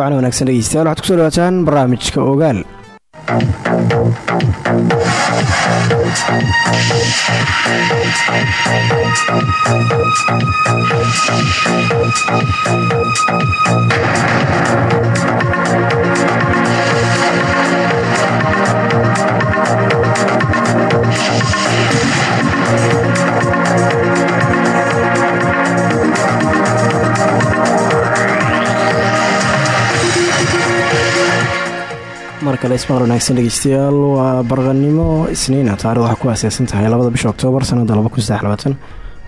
Wacan wanaagsan dhegeystayaal waxaad ku soo dhawaataan barnaamijka ogaal mar wanaagsan dhegeystayaal waa barqanimo isniina taarikhda waxaa ku aaseysan tahay labada bisha oktoobar sanada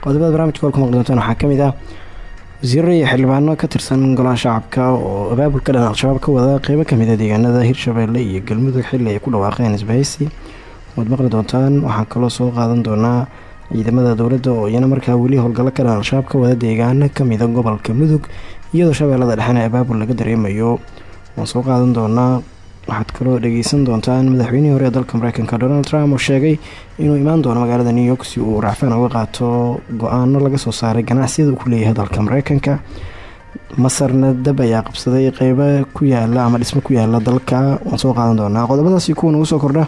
qodobada barnamijka olka maqli doontaan waxaa ka mid ah wasiiro iyo xildhibaano ka tirsan golaha shacabka oo abaabulka dhan al-shabaab ka wada qeybo ka mid ah deegaanada hirshabeelle iyo galmudug xili ay ku dhawaaqeen isbahaysi. Waad maqli doontaan waxaa kaloo soo qaadan doonaa ciidamada dowladda oo iyana markaa weli howlgallo ka dhan al-shabaab ka wada deegaano kamida ah gobolka mudug iyadoo shabeellada dhexena abaabul laga dareemayo. Waan soo qaadan doonaa waxaad kaloo dhageysan doontaan madaxweynihii hore ee dalka mareykanka donald trump oo sheegay inuu imaan doono magaalada new york si uu racfaan uga qaato go'aano laga soo saaray ganacsiyada uu ku leeyahay dalka mareykanka. Masarna dab ayaa qabsaday qeybo ku yaalla ama dhismo ku yaalla dalka waan soo qaadan doonaa. Qodobadaasi kuwa nagu soo kordha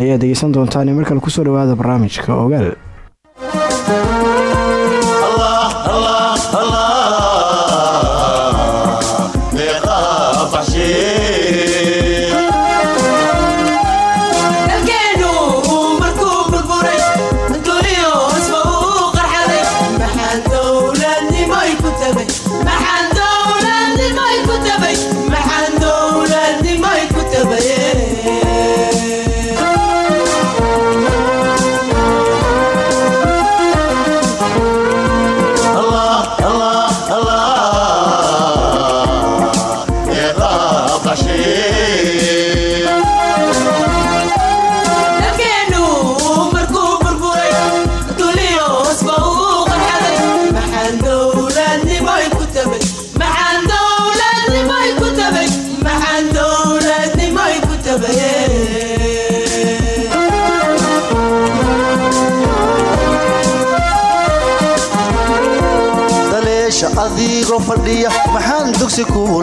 ayaa dhegeysan doontaan ee markale ku soo dhawaada barnaamijka ogaal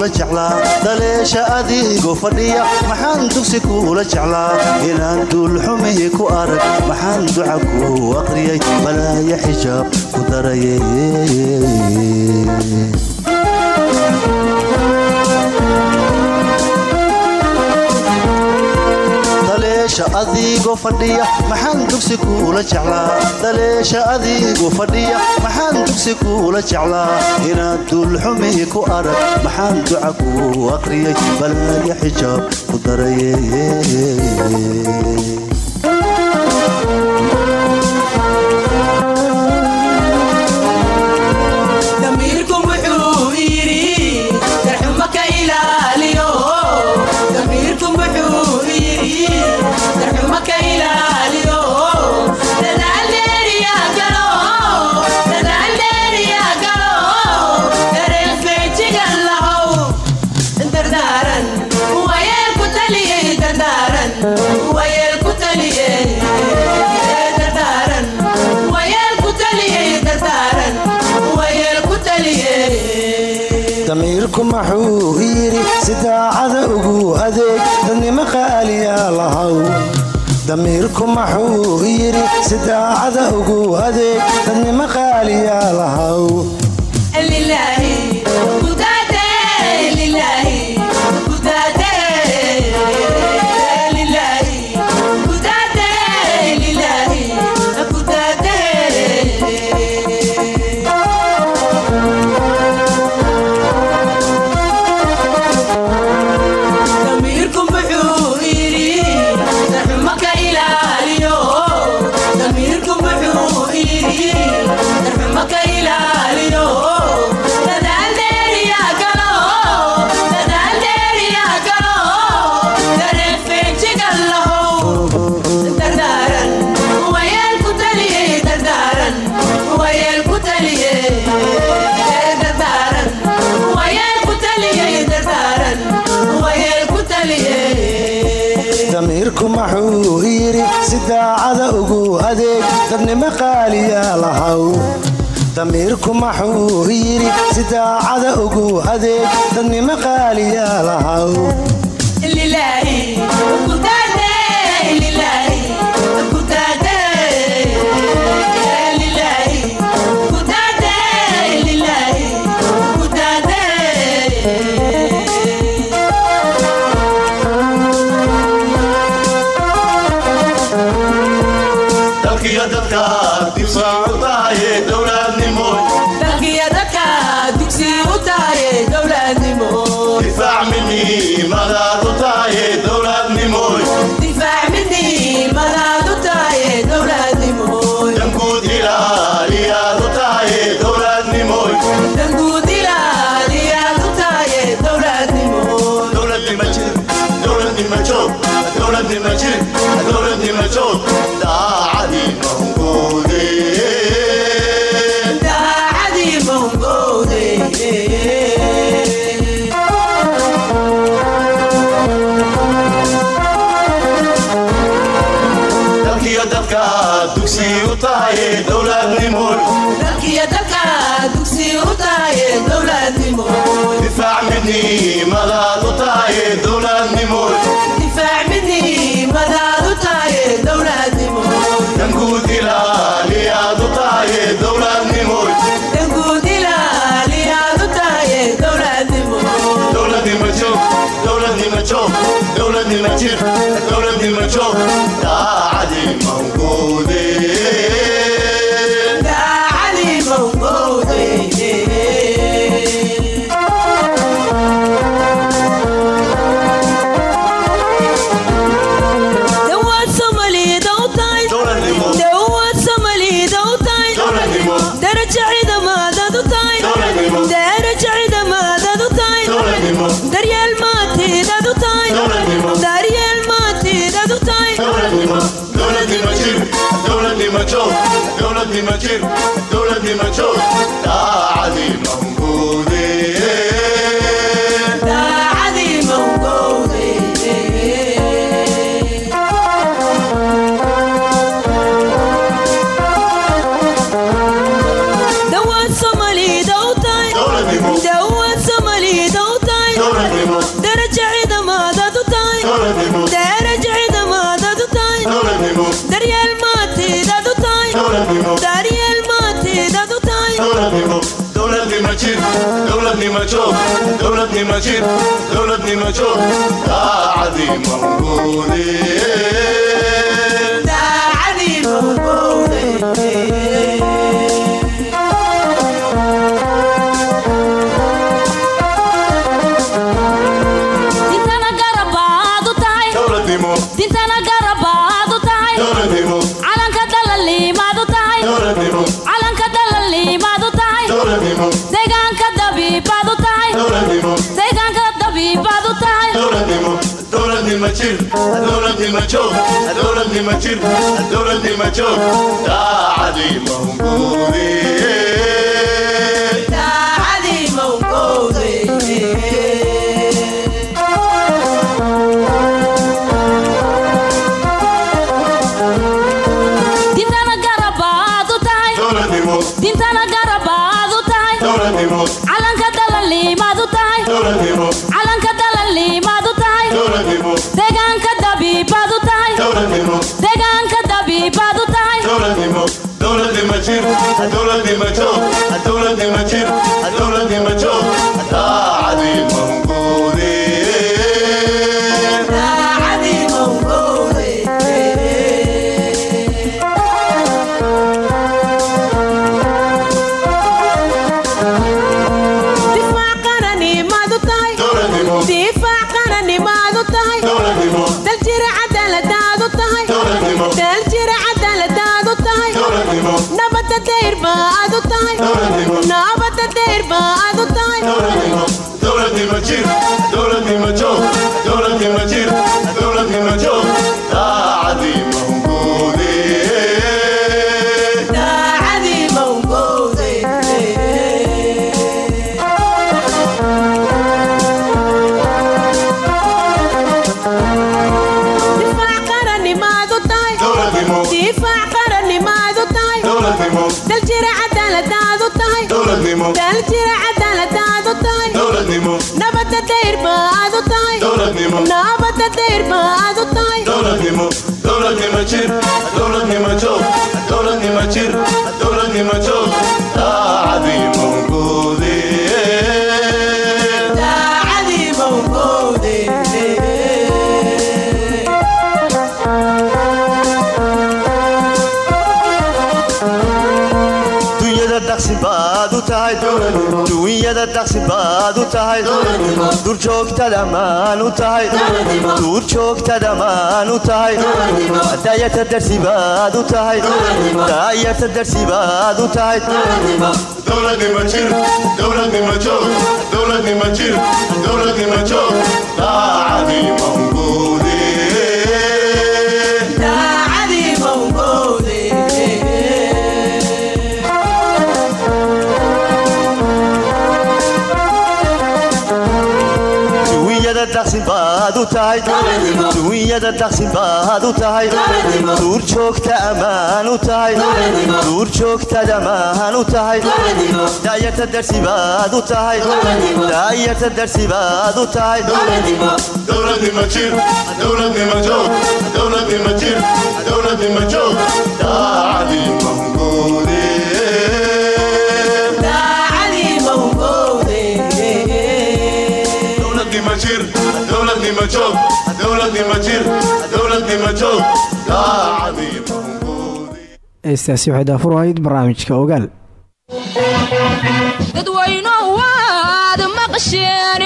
kuula jeclaa daleesha adigoo fadhiya maxaan dugsi kuula jeclaa inaan duulxumihi ku arag maxaan duca ku aqriyay? Balaaya xijaab ku daraye daleesha adigoo fadhiya maxaan dugsi kuula jeclaa? Daleesha adigoo fadhiya maxaan dugsi kuula jeclaa? Inaad duulxumihi ku arag maxaan duca ku aqriyay? Balaaya xijaab ku daraye damiirku maxuu yidhi? Si daacada ugu adeeg dadnimo qaaliyaa lahaw maxuu yidhi? Si daacada ugu adeeg dadnimo qaaliyaa lahaw دي ما تشيخ الدولة دي ما تشوف مجروح دولتي مشير دولتي مشروح ساعدي موجودي ساعدي موجودي دينتنا قرب عادو تاي دينتنا المجر الدولة دي مجور الدولة دي مجر الدولة دي مجور تعالي موجودين difaac nabada dayr baad u tahay nabada dayr baad u tahay daacadii nabada dayr baad u tahay daacadii dunyada daqsi baad u tahay duurjoogtada maan u tahay daayata darsi baad u tahay daayata darsi baad u tahay daacadii tahay dunyada daqsi baad u tahay duurjoogta ammaan u tahay duurjoogtada maan u tahay daayata darsi baad u tahay daayata darsi baad u tahay daacadii heestaasi waxay daafur ahayd barnaamijka ogaal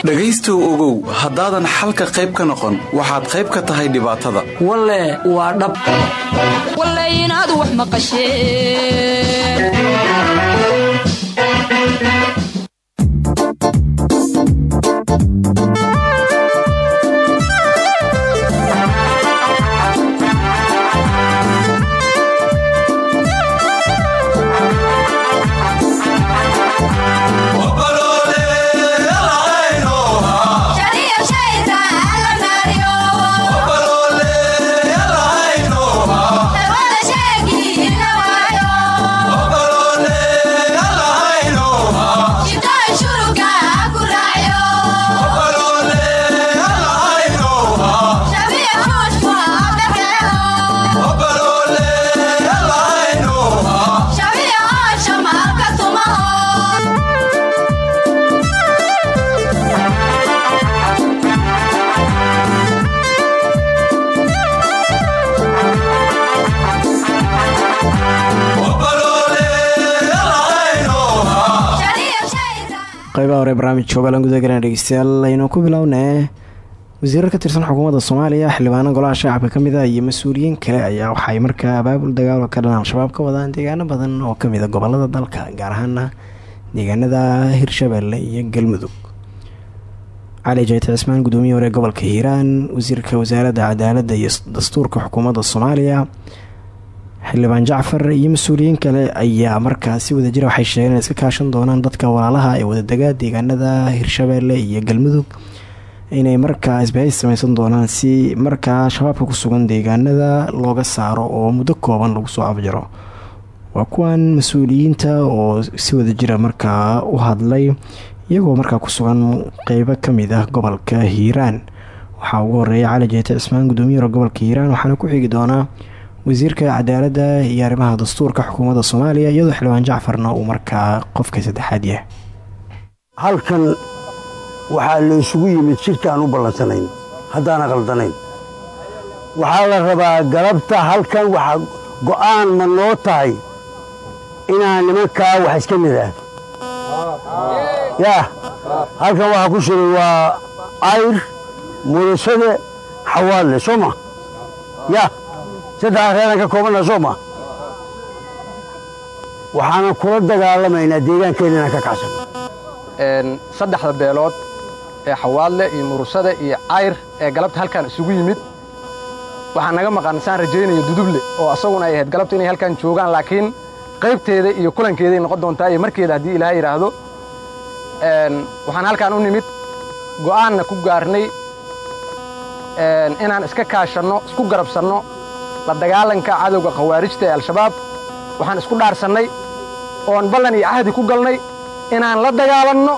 dhegaystow ogow haddaadan xalka qayb ka noqon waxaad qayb ka tahay dhibaatada walle waa dhab hore barnaamijka ogalan gudagalana dhegeystayaal aynu ku bilownee wasiirar ka tirsan xukuumadda soomaaliya xildhibaano golaha shacabka ka mid ah iyo mas'uuliyiin kale ayaa waxaay markaa abaabul dagaalo ka dhan al-shabaab ka wadaan deegaano badan oo ka mid a gobollada dalka gaar ahaana deegaanada hirshabelle iyo galmudug. Cali jayte cismaan gudoomiyihii hore gobolka hiiraan wasiirka wasaaradda cadaaladda iyo dastuurka xukuumadda soomaaliya xildhibaan jacfar iyo mas'uuliyiin kale ayaa markaa si wadajira waxay sheegeen iska kaashan doonaan dadka walaalaha ee wadadega deegaanada hirshabeelle iyo galmudug. Inay markaa isbahays sameysan doonaan si markaa shabaabka ku sugan deegaanada looga saaro oo muddo kooban lagu soo afjaro waa kuwan mas'uuliyiinta oo si wadajira markaa u hadlay iyagoo markaa ku sugan qeybo ka mid ah gobolka hiiraan. Waxaa ugu horreeya cali jeete cismaan gudoomiyahora gobolka hiiraan waxaana ku xigi doonaa wasiirka cadaaladda iyo arrimaha dastuurka xukuumadda soomaaliya iyadoo xildhibaan jacfarna uu markaa qofka saddexaad yahay. Halkan waxaa la isugu yimid shirkaan u ballansanayn haddaana qaldanayn waxaa la rabaa galabta halkan waxaa go'aan ma noo tahay inaan nimankaa wax iska nidhaahdo yaa halkan waxaa ku shiray waa ayr murasade xawaadle soo ma yaa saddex reeran ka koobanna soo ma. Kula dagaalamaynaa deegaankeenna inaan ka kacsan. Saddexda beelood ee xawaadle iyo murusade iyo cayr ee galabta halkan isugu yimid waxaa naga maqan saan rajaynayo duduble oo asaguna ay ahayd galabta inay halkan joogaan laakiin qaybteeda iyo kulankeeday noqon doontaa iyo markeeda haddii ilaahay yidhaahdo waxaan halkan u nimid go'aanna ku gaarnay inaan iska kaashanno isku garabsanno la dagaalanka cadowga khawaarijta ee al-shabaab waxaan isku dhaarsannay oon ballan iyo cahdi ku galnay inaan la dagaalanno.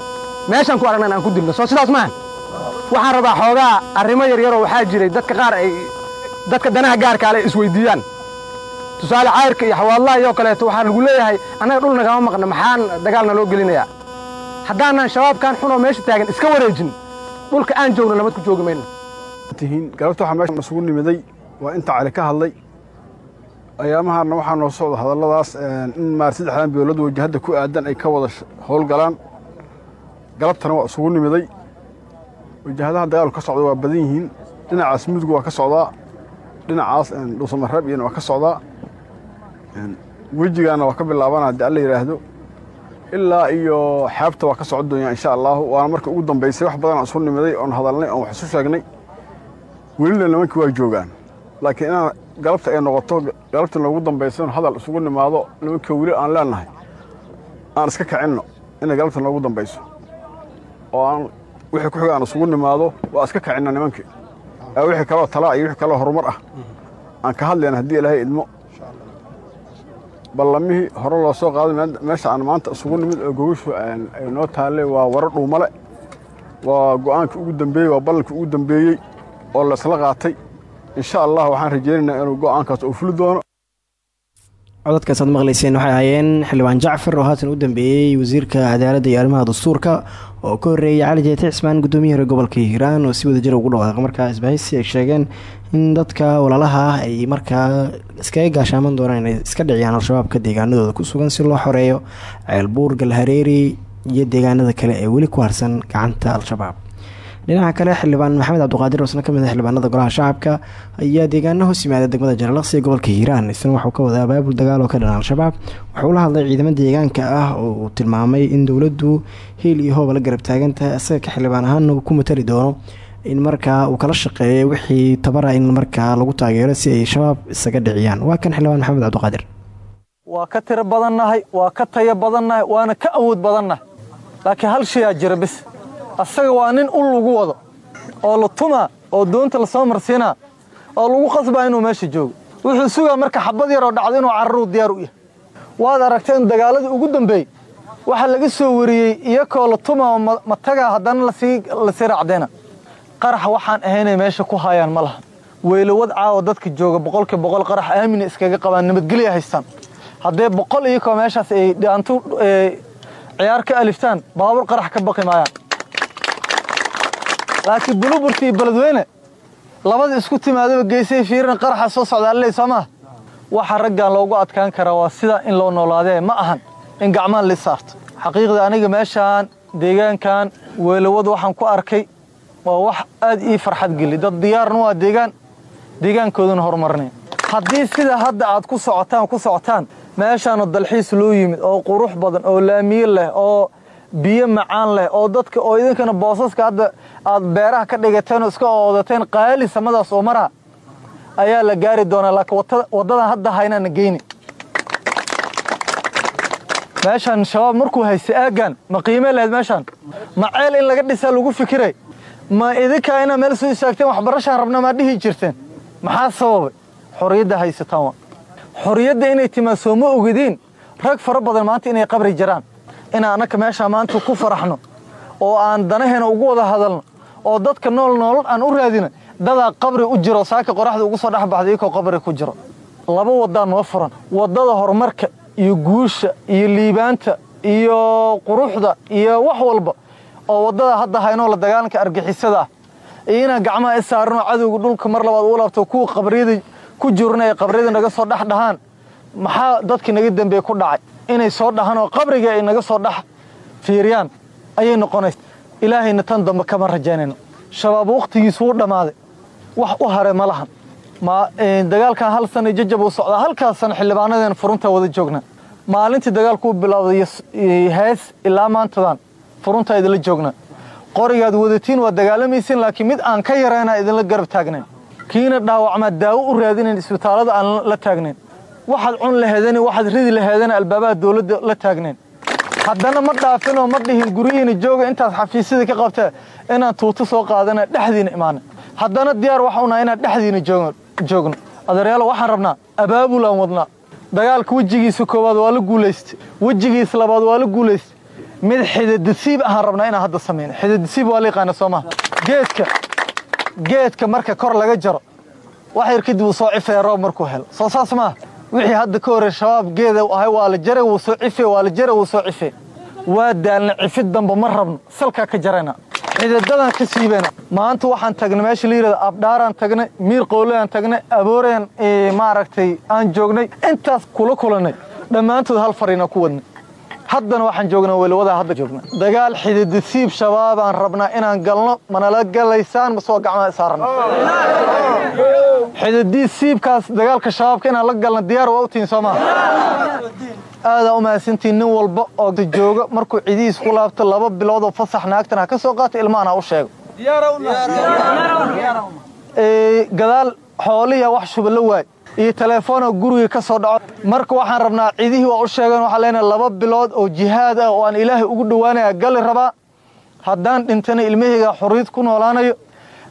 Meeshaan ku aragna inaan ku dilno. Soo sidaas maaha waxaan rabaa xoogaa arrimo yaryaroo waxaa jiray dadka qaar ay dadka danaha gaarkaale isweyddiiyaan tusaale cayrka iyo xawaadlaha iyoo kaleeto waxaa lagu leeyahay annaga dhul nagama maqna maxaan dagaalna loo gelinayaa. Haddaanan shabaabkan xunoo meesha taagan iska wareejin dhulka aan joogno nabad ku joogi mayno. Galabta waxaa meesha isugu nimiday waa inta cali ka hadlay. Ayaamahaana waxaa noo socda hadalladaas in maar saddexdan beelood wajahadda ku aadan ay ka wada howlgalaan galabtana waa isugu nimiday. Wajahadaha dagaalku ka socda waa badan yihiin. Dhinacaas mudug waa ka socdaa. Dhinacaas dhuusamareeb waa ka socdaa. Wejigaana waa ka bilaabana haddii alla yidhaahdo ilaa iyo xeebta waa ka socon doonyaa insha allaahu waana marka ugu dambaysay wax badan isu nimiday oon hadalnay oon wax isu sheegnay. Welina nimankii waa joogaan laakiin inaan galabta ay noqoto galabta noogu dambaysa hadal isugu nimaado nimanka weli aan leenahay aan iska kicinno inay galabta noogu dambayso. Oo aan wixii ku xiga aan isugu nimaado waa iska kicinna nimankii wixii kaloo talaa iyo wixii kaloo horumar ah. Aan ka hadlayna haddii ilaahay idmo. Ballamihii hore loo soo qaaday meesha aan maanta isugu nimid oo gogashu ay noo taallay waa waro dhuumale. Waa go'aankii ugu dambeeyey waa ballankii ugu dambeeyey oo laysla qaatay insha allah waxaan rajaynaynaa inuu go'aankaas uu doono. Codadkaas aad maqlayseen waxay ahaayeen xildhibaan jacfar oo haatan u dambeeyey wasiirka cadaaladda iyo arrimaha dastuurka oo ka horreeyay cali jeete cismaan guddoomiye hore gobolka hiiraan oo si wadajir ugu dhawaaqay. Markaa isbahaysi ay sheegeen in dadka walaalaha ah ay markaa iskaga gaashaaman doonaan inay iska dhiciyaan al-shabaabka deegaanadooda ku sugan si loo xoreeyo ceelbuur galhareeri iyo deegaanada kale ee weli ku harsan gacanta al-shabaab dhinaca kale xildhibaan maxamed cabdiqaadir oo isna ka mid ah xildhibaanada golaha shacabka ayaa deegaano hoos yimaada degmada jaralaqsi gobolka hiiraan. Isna waxuu ka wadaa abaabul dagaal oo ka dhan al-shabaab wuxuu la hadlay ciidamo deegaanka ah oo tilmaamay in dowladdu hiil iyo hooba la garab taagantahay isaga ka xildhibaan ahaana ku matali doono in markaa uu kala shaqeeyo wixii tabara in markaa lagu taageero si ay shabaab isaga dhiciyaan. Waa kan xildhibaan maxamed cabdiqaadir waa ka tiro badannahay waa ka tayo badannahay waana ka awood badannahay. Laakiin hal shayaa jira asaga waa nin ul lagu wado oo la tumaa oo doonta la soo marsiinaa oo lagu qasbaa inuu meesha joogo. Wuxuu sugaa marka xabad yaroo dhacdo inuu cararuu diyaar u yahay. Waad aragtay in dagaaladii ugu dambeeyey waxaa laga soo wariyey iyakoo la tumaa oo matagaa haddana la sii raacdeena. Qarax waxaan ahaynay meesha ku hayaan ma laha. Weylowad caawa dadka jooga boqolkii boqol qarax aamina iskaga qabaan nabadgelya haystaan. Haddee boqol iyakoo meeshaas ay dhaantu ciyaar ka aliftaan baabur qarax ka baqi maayaan laakiin buluburtii beledweyne labada isku timaadaba geysay fiirina qaraxa soo socdaaliley soo maaha waxa raggan loogu adkaan karaa waa sidaa in loo noolaadee ma ahan in gacmaha li saarto. Xaqiiqda aniga meeshaan deegaankan weelowad waxaan ku arkay waa wax aad ii farxad geli. Dad diyaarna waa deegaan deegaankooduna horumarnay. Haddii sida hadda aad ku socotaan ku socotaan meeshaanu dalxiis loo yimid oo qurux badan oo laamiye leh oo biyo macaan leh oo dadka oo idinkana boosaska hadda aad beeraha ka dhigateen oo iska oodateen qaali samadaas oo maraa ayaa la gaari doonaa laakiin waddadan hadda haynaana geyni meeshaan shabaab markuu haysta aaggan ma qiime lahayd meeshaan. Ma ceel in laga dhisaa lagu fikiray. Ma idinkaa inaa meel soo istaagteen waxbarashaan rabna maa dhihi jirteen. Maxaa sababay? Xorriyadda haysataan waa. Xorriyadda inay timaa soo ma rag fara badan maanta inay qabri jiraan inaan annaka meeshaa maanta ku faraxno oo aan danaheena ugu wada hadalno oo dadka nool noolal aan u raadina dadaa qabri u jiro saaka qoraxda ugu soo dhex baxday iyakoo qabri ku jiro. Laba wadaa noo furan waddada horumarka iyo guusha iyo liibaanta iyo quruxda iyo wax walba oo waddada hadda haynoo la dagaalanka argixisada ah. Iyo inaan gacmaha i saaranoo cadowga dhulka mar labaad uu laabto kuwa qabriyada ku jirna ay qabriyada naga soo dhex dhahaan maxaa dadkii naga dambeeye ku dhacay inay soo dhahaan oo qabriga ay naga soo dhex fiiriyaan ayay noqonaysa ilaahayna tan dambe kama rajaynayno shabaab wakhtigiisu wuu dhammaaday. Wax u hare ma lahan. Ma dagaalkan hal sana jajab uu socdaa halkaas sana xildhibaanadeena furunta wada joogna. Maalintii dagaalku u bilowday hees ilaa maantadan furuntaa idinla joogna. Qorigaad wadatiin waa dagaalamaysiin laakiin mid aan ka yarayna idinla garab taagnayn. Kiina dhaawacmaa daawo u raadinayn isbitaallada aan la taagnayn waxaad cun laheedani waxaad ridi laheedani albaabaha dawladda la taagnayn. Haddana ma dhaafinoo ma dhihin guryihiina jooga intaad xafiisyadii ka qabtee inaan tuuto soo qaadana dhexdiina imaana haddana diyaar waxa unaa inaan dhexdiina joogno. Adeeryaalo waxaan rabnaa abaabulaan wadnaa. Dagaalka wejigiisa koowaad waa la guulaystay wejigiisa labaad waa la guulaystay mid xidadasiib ahaan rabnaa inaan hadda samayno. Xidadasiib waa la yaqaana soo maha geedka geedka marka kor laga jaro wax yar kadib soo roob markuu helo. Soo saas wixii hadda ka horey shabaab geeda ahay waa la jaray wuu soo cife waa la jaray wuu soo cife waa daalna cifid damba ma rabno salkaa ka jarayna. Xidadadan ka siibeyna. Maanta waxaan tagnay meesha la yidhahda abdhaaraan tagnay miir qowleaan tagnay abooreen maaragtay aan joognay intaas kula kulannay dhammaantood hal fariina ku wadnay. Haddana waxaan joognaa weliwadaa hadda joogna dagaal xididasiib shabaabaan rabnaa inaan galno manala galaysaan masoo gacmaha saarana xididii siibkaas dagaalka shabaabka inaan la galna diyaar waa u tihin soo maa aadaa u mahadsantiin nin walba oo jooga. Markuu cidihiis ku laabto laba biloodoo fasax naagtan ha ka soo qaato ilmahan ha u sheego. Gadaal xoolihiya wax shuba la waay. Iyo teleefoonoo guriga ka soo dhaco. Marka waxaan rabnaa cidihii waa u sheegan waxaan leenahay laba bilood oo jihaad ah oo aan ilaahay ugu dhowaanaya gali rabaa haddaan dhintana ilmahayga xorriyad ku noolaanayo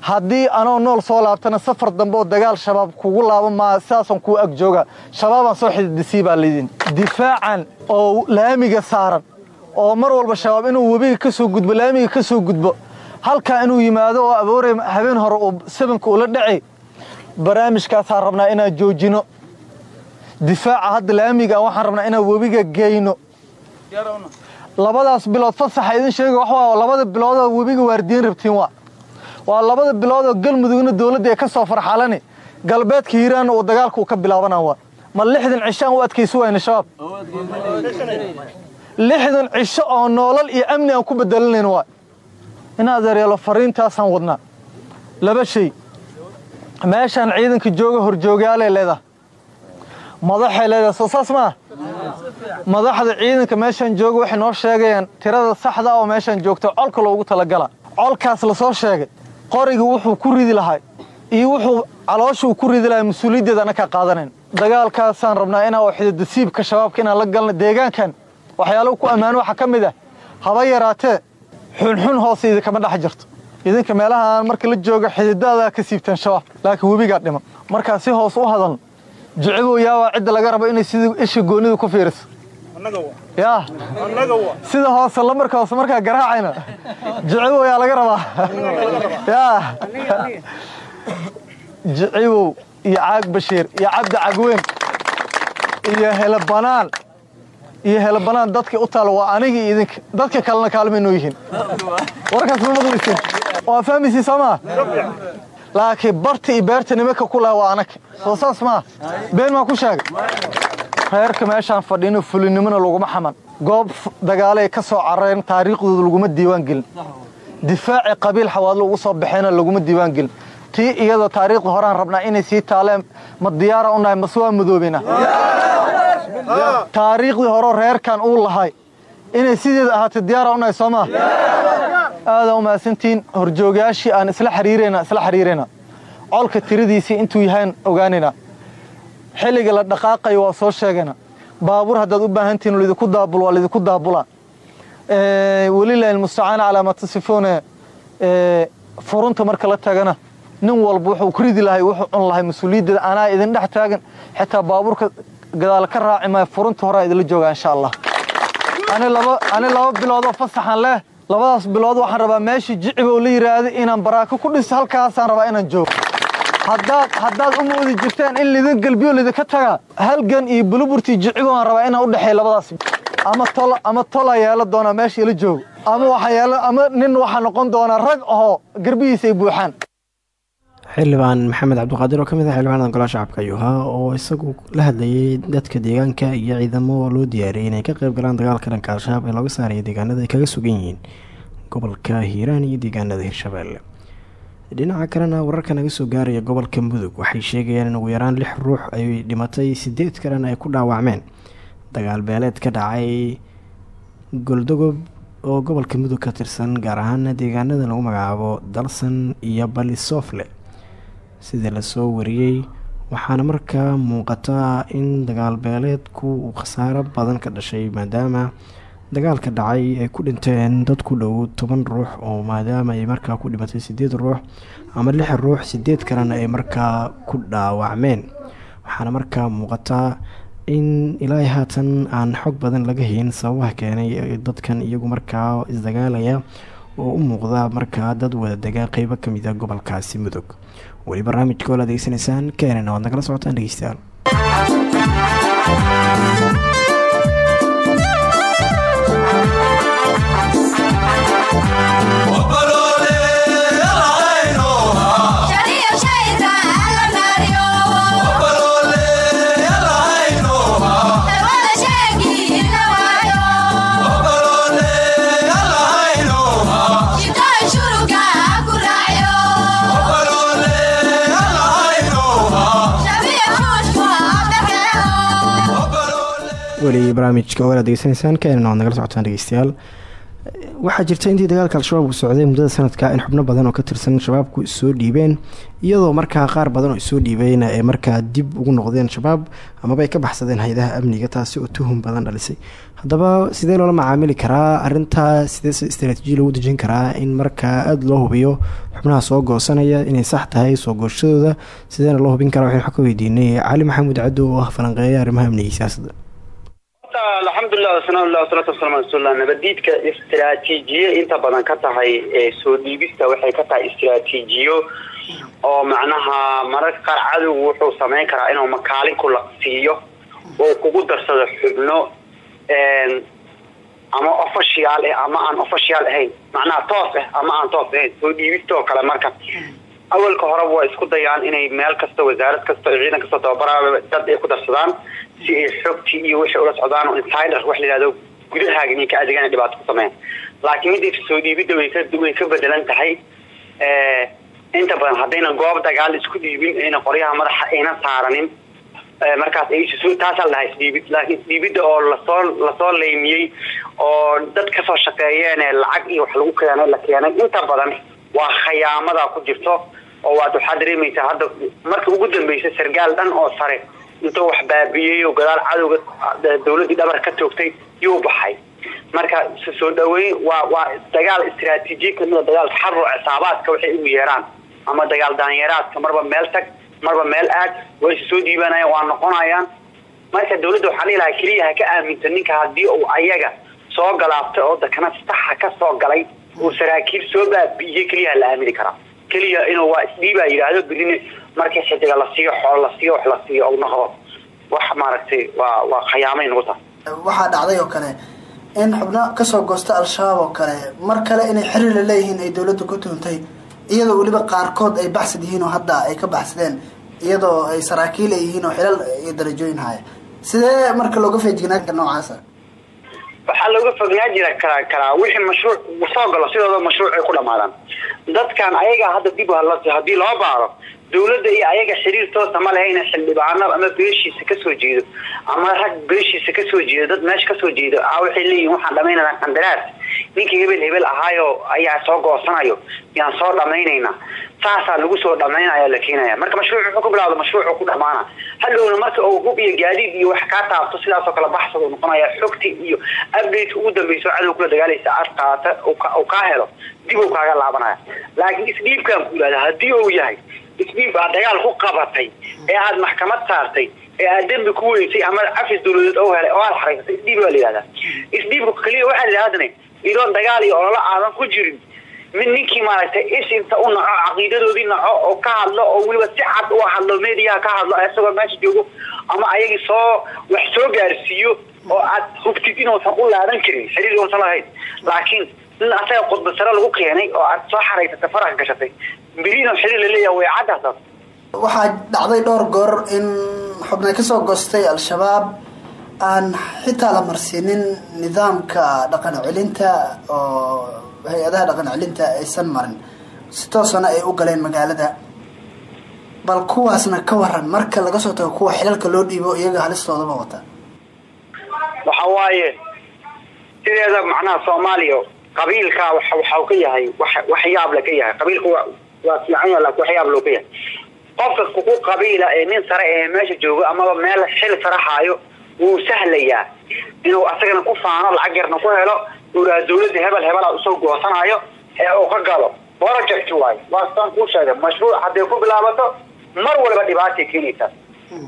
haddii anoo nool soo laabtana safar dambe oo dagaal shabaab kugu laabo maa sidaasaan kuu ag jooga. Shabaabaan soo xididisii baa laydin difaacan oo laamiga saaran oo mar walba shabaab inuu webiga ka soo gudbo laamiga ka soo gudbo halkaa inuu yimaado oo aboore habeen hore uu sabanka ula dhacay. Barnaamijkaasaan rabnaa inaan joojino. Difaaca hadda laamiga waxaan rabnaa inaan webiga geyno. Labadaas bilood fasaxa idin sheega wax labada biloodoo webiga waardiyin rabtiin waa waa labada biloodoo galmudugna dawladda ee ka soo farxalani. Galbeedka hiiraanna uu dagaalka uu ka bilaabanaa waa. Ma lixdan cishaan u adkaysi wayna shabaab? Lixdan cisho oo noolal iyo amni aan ku bedelanayn waa. In adeeryaalo fariintaasaan wadnaa. Laba shay. Meeshaan ciidanka jooga horjoogaalay leedahay. Madaxay leedahay. Soo saas maa madaxda ciidanka meeshaan jooga waxay noo sheegayaan tirada saxda oo meeshaan joogta colka loogu talagala colkaas la soo sheegay qoriga wuxuu ku ridi lahay. Iyo wuxuu calooshuu ku ridi lahay mas'uuliyaddeeda annakaa qaadanayn dagaalkaasaan rabnaa inaa oo xididasiibka shabaabka inaan la galna deegaankan. Waxyaalahu ku ammaano waxaa ka mid ah. Haba yaraatee xunxun hoose idinkama dhex jirto. Idinka meelahaan marka la jooga xididaadaa ka siibtaan shabaab laakiin webigaa dhiman markaa si hoos u hadalno jicibow yaabaa cidda laga rabo inay sidii isha goonidu ku fiiriso yaa sida hoose lamarka hoose markaa garaacayna. Jicibow yaa laga rabaa. Yaa jicibow iyo caag bashiir iyo cabdi cagweyn iyo helabanaan iyo helabanaan dadka u taalo waa aniga iyo idinka dadka kalena kaalmay noo yihiin. Warkaas ma maqlaysin waa fahmaysiin soo maa laakiin barta iyo beerta nimanka ku laha waa anaka soo saas maa been maa ku sheegay reerka meeshaan fadhino fulinimona laguma xaman. Goob dagaalay ka soo carareen taariikhdooda laguma diiwaan gelin. Difaaci qabiil xawaadlo ugu soo baxeena laguma diiwaan gelin. Tii iyada taariikhda horaan rabnaa inay sii taaleen ma diyaara u nahay mase waa madoobina taariikhdii horeo reerkan uu lahay. Inay sideeda ahaatay diyaara u nahay soo maa aadaan u mahadsantihiin horjoogayaashii aan isla xiriirayna isla xiriirayna colka tiradiisii intuu yahaan ogaanaynaa xilliga la dhaqaaqayo waa soo sheegayna baabuur haddaad u baahantihin lidinku daabul waa lidinku daabulaa welilahi almustacaana calaa ma tasifuune furunta marka la tagana nin walba wuxuu ku ridi lahay wuxuu cun lahay mas'uuliyaddeeda anaa idin dhex taagan. Xitaa baabuurka gadaal ka raaci maayo furunta horaa idinla joogaa insha allah ani laba biloodoo fasaxan leh labadaas bilood waxaan rabaa meeshii jicibow la yidhaahdo inaan baraako ku dhiso halkaasaan rabaa inaan joogo haddaad haddaad u moodi jirteen in lidin gelbiyo lidinka tagaa halgan iyo buluburtii jicibow aan rabaa inaan u dhexeeyo labadaas. Ama tol ama tola yeelo doonaa meesha ila joogo. Ama waxaa yeelo ama nin waxaa noqon doonaa rag ahoo garbihiisa ay buuxaan. Xildhibaan maxamed cabdiqaadir oo ka mid ah xildhibaanada golaha shacabka ayuu oo isagu la hadlayay dadka deegaanka iyo ciidamo loo diyaariyay inay ka qeyb galaan dagaalka dhanka al-shabaab ee looga saaraya deegaanada ay kaga sugan yihiin gobolka hiiraan iyo deegaanada hirshabeelle dhinaca kalena wararka naga soo gaaraya gobolka mudug waxay sheegayaan in ugu yaraan lix ruux ay dhimatay sideed kalena ay ku dhaawacmeen. Dagaal beeleed ka dhacay goldogob oo gobolka mudug ka tirsan gaar ahaana deegaanada lagu magacaabo dalsan iyo balisofle. Sida la soo wariyey waxaana markaa muuqataa in dagaal beeleedku uu khasaaro badan ka dhashay maadaama dagaalka dhacay ay ku dhinteen dad ku dhow toban ruux oo maadaama ay markaa ku dhimatay sideed ruux ama lix ruux sideed kalena ay markaa ku dhaawacmeen. Waxaana markaa muuqataa in ilaa haatan aan xog badan laga hayn sababaha keenay dadkan iyagu markaa isdagaalaya oo u muuqda markaa dad wada degaa qeybo ka mid a gobolkaasi mudug. Weli barnaamijka oo la adeegsanaysaan keenana waad nagala socotaan dhegeystayaal weli barnaamijka ogaad degeysanaysaan keenana waad nagala socotaan dhegeystayaal. Waxaa jirta intii dagaalka al-shabaab uu socday muddada sanadka in xubno badan oo ka tirsan shabaabku issoo dhiibeen iyadoo markaa qaar badan oo isoo dhiibeyna ay markaa dib ugu noqdeen shabaab amaba ay ka baxsadeen hay'adaha amniga taasi oo tuhum badan dhalisay. Haddaba sidee loola macaamili karaa? Arintaa sidee istraatiijiya lagu dejin karaa in markaa aada loo hubiyo xubnaha soo goosanaya inay sax tahay soo gooshadooda sideena loo hubin karaa? Waxaynu xog weydiinay cali maxamuud caddo oo ah falanqeeya arrimaha amniga siyaasadda alxamdulilah wasanaalah wasalatu wasalaam ala rasulilah nabadiidka istraatiijiye inta badan ka tahay soo dhiibista waxay ka tahay istraatiijiyo oo macnaha mararka qaar cadowgu wuxuu samayn karaa inuu makaalin ku laqsiiyo oo kugu darsado xubno ama official ah ama aan official ahayn. Macnaha toos ah ama aan toos ahayn. Soo dhiibista oo kale marka awalka horeba waa isku dayaan inay meel kasta wasaarad kasta iyo ciidan kasta tababara dad ay ku darsadaan si ay xogtii iyo wixii ula socdaan oo insider wax la yihahdo gudahaaga inay ka adegaan dhibaato ku sameeyaan laakiin mid soo dhiibidda way ka bedelan tahay inta badan haddayna goob dagaal isku dhiibin ayna qoryaha madaxa ayna saaranin markaas ay taasaa la dhahaa isdhiibid laakiin isdhiibidda oo la soo la soo leymiyey oo dad ka soo shaqeeyeen lacag iyo wax lagu keenay la keenay inta badan waa khayaamada ku jirto oo waad waxaa dareemaysaa hadda marka ugu dambeysa sargaal dhan oo sare intuu wax baabiyey gadaal cadowga dawladdii dhabar ka toogtay yuu baxay. Marka soo dhaweyn waa waa dagaal istraatiijiya kamida dagaal taxaruc xisaabaadka waxay ugu yeeraan. Ama dagaal daanyeeraadka marba meel tag marba meel aad way is soo dhiibanayaan waa noqonayaan. Marka dawladda waxaa dhihi lahaa keliya ka aaminta ninka haddii uu ayaga soo galaabtay oo dakana saxa ka soo galay uu saraakiil soo baabi'iyey keliya la aamini karaa keliya inuu waa isdhiibaa yidhaahdo berine markii xidiga la siiyo xoolo la siiyo wax la siiyo u noqdo wax maaragtay waa waa khayaamay nagu tahay. Waxaa dhacday oo kale in xubno ka soo goosta al-shabaab oo kale mar kale inay xiriir la leeyihiin ay dawladda ku tuuntay iyadoo weliba qaarkood ay baxsad yihiin oo hadda ay ka baxsadeen iyadoo ay saraakiil ay yihiin oo xilal iyo darajooyin haya. Sidee marka looga feejignaanka noocaasa waxaa looga fognaa jira karaa karaa wixii mashruuc soo galo sidooda mashruuc ay ku dhamaadaan dadkan ayaga hadda dib haddii loo baaro dawladda iyo ayaga xiriir toosa ma lehayna xildhibaano ama beeshiisa ka soo jeedo ama rag beeshiisa ka soo jeedo dad meesha ka soo jeedo a waxay leeyihiin waxaan dhamaynana qandaraas. Ninkii hebel hebel ahaayo ayaa soo goosanayo yaan soo dhamaynayna saasaa lagu soo dhamaynaya la keenaya marka mashruuc wuxuu ku bilaawda mashruucu ku dhamaana hadhowna marka uu hub iyo gaadiid iyo wax kaa taabto sidaasoo kale baxsad noqonaya xogti iyo update ugu dambeyso cadow kula dagaalaysa aad qaata uu kaa helo dib uu kaaga laabanaya. Laakiin isdhiibkaan ku yidhahda haddii uu yahay isdhiib aad dagaal ku qabatay ee aad maxkamad saartay ee aad dembi ku weysay ama cafis dawladeed oo helay oo aad xaraysatay isdhiib baa la yihahdaa keliya waxaa la yidhahdane idoon dagaal iyo ololo aadan ku jirin mid ninkii maaragtay is inta u naco caqiidadoodii naco oo ka hadlo oo weliba si cad u hadlo mediaha ka hadlo isagoo meesha joogo ama ayagii soo wax soo gaarsiiyo oo aad hubtid inuusan u laadan karin xiriir uusan lahayn laakiin nin asaga qudbasare lagu keenay oo aad soo xaraysatay faraha gashatay beriino xiriir laleeyaha way caddaas waxaa dhacday dhowr goor in xubnay ka soo goostay al-shabaab aan xitaa la marsiinin nidaamka dhaqan celinta oo hay'adaha dhaqan celinta aysan marin. Si toosana ay u galeen magaalada. Bal kuwaasna ka waran marka laga soo tago kuwa xilalka loo dhiibo iyaga halistoodaba wata. Waxa waaye sideeda macnaha soomaaliya qabiilka waxa waxau ka yahay wax waxyaab la ka yahay. Qabiilku waa fiican yahay laakiin waxyaab loo ka yahay. Qofka kuku qabiila ee nin sare ee meesha joogo amaba meel xil sare haayo wuu sahlayaa inuu asagana ku faano lacag yarna ku helo uu dhaha dawladda hebel hebela u soo goosanayo ee uu ka galo project waayo waa saan kuu sheegay mashruuc hadday ku bilaabato mar walba dhibaatay keenaysaa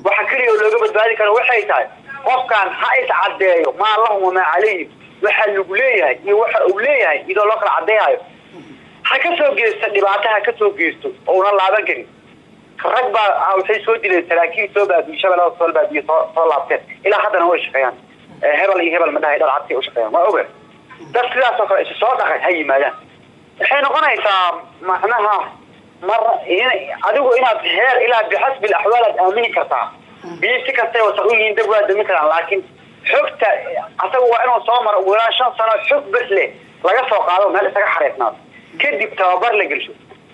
waxa keliya oo looga badbaadi karo waxay tahay qofkan ha is caddeeyo maa lahum wamaa calayhim waxa lagu leeyahay iyo waxa uu leeyahay idoo loo kala caddeeyayo ha ka soo geysto dhibaato ha ka soo geysto ouna laaban karin. Rag baa waxay soo dileen saraakiil soo baabiye shabeellada soo baabiye soo soo laabteen. Ilaa haddana way shaqeeyaan. Hebel iyo hebel madhahay dhal u shaqeeyaan waa oga dad sidaas oo kale isu soo dhaqay ha yimaadaan. Waxay noqonaysaa macnaha mar adigu inaad heer ilaa bixasbi axwaal aad aamini kartaa. Biyo si kastay wasaq u yihiin dab waa dami karaan laakiin xogta asaga waa inuu soo maro ugu yaraan shan sano xog bes leh laga soo qaado meel isaga xareysnaado kadib tababar la gelsho.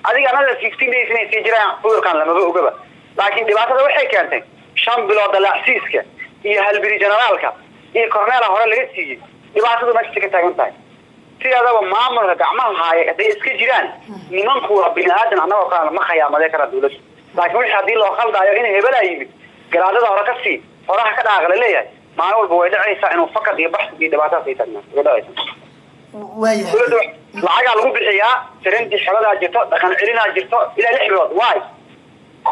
Adiga anada fifteen days inay sii jiraan cudurkan lamaba ogaba. Laakiin dhibaatada waxay keentay shan bilood dalaacsiiska iyo halbiri generaalka iyo corneela hore laga siiyey dhibaatadu meesha ka taagan tahay sidaadaba maamulka gacmaha haaya hadday iska jiraan nimanku waa bini aadan annagoo kalena ma khayaamadee kara dawladda laakiin wixii haddii loo khaldaayo in hebelaa yimid garaadada hore ka sii horaha ka dhaaqa la leeyahay maalin walba way dhacaysaa inuu fakad iyo baxsi iyo dhibaatadaas ay tagnaa way dhacaysaa lacagaa lagu bixiyaa sirindii xeladaa jirto dhaqan celinaa jirto ilaa lix bilood. Waay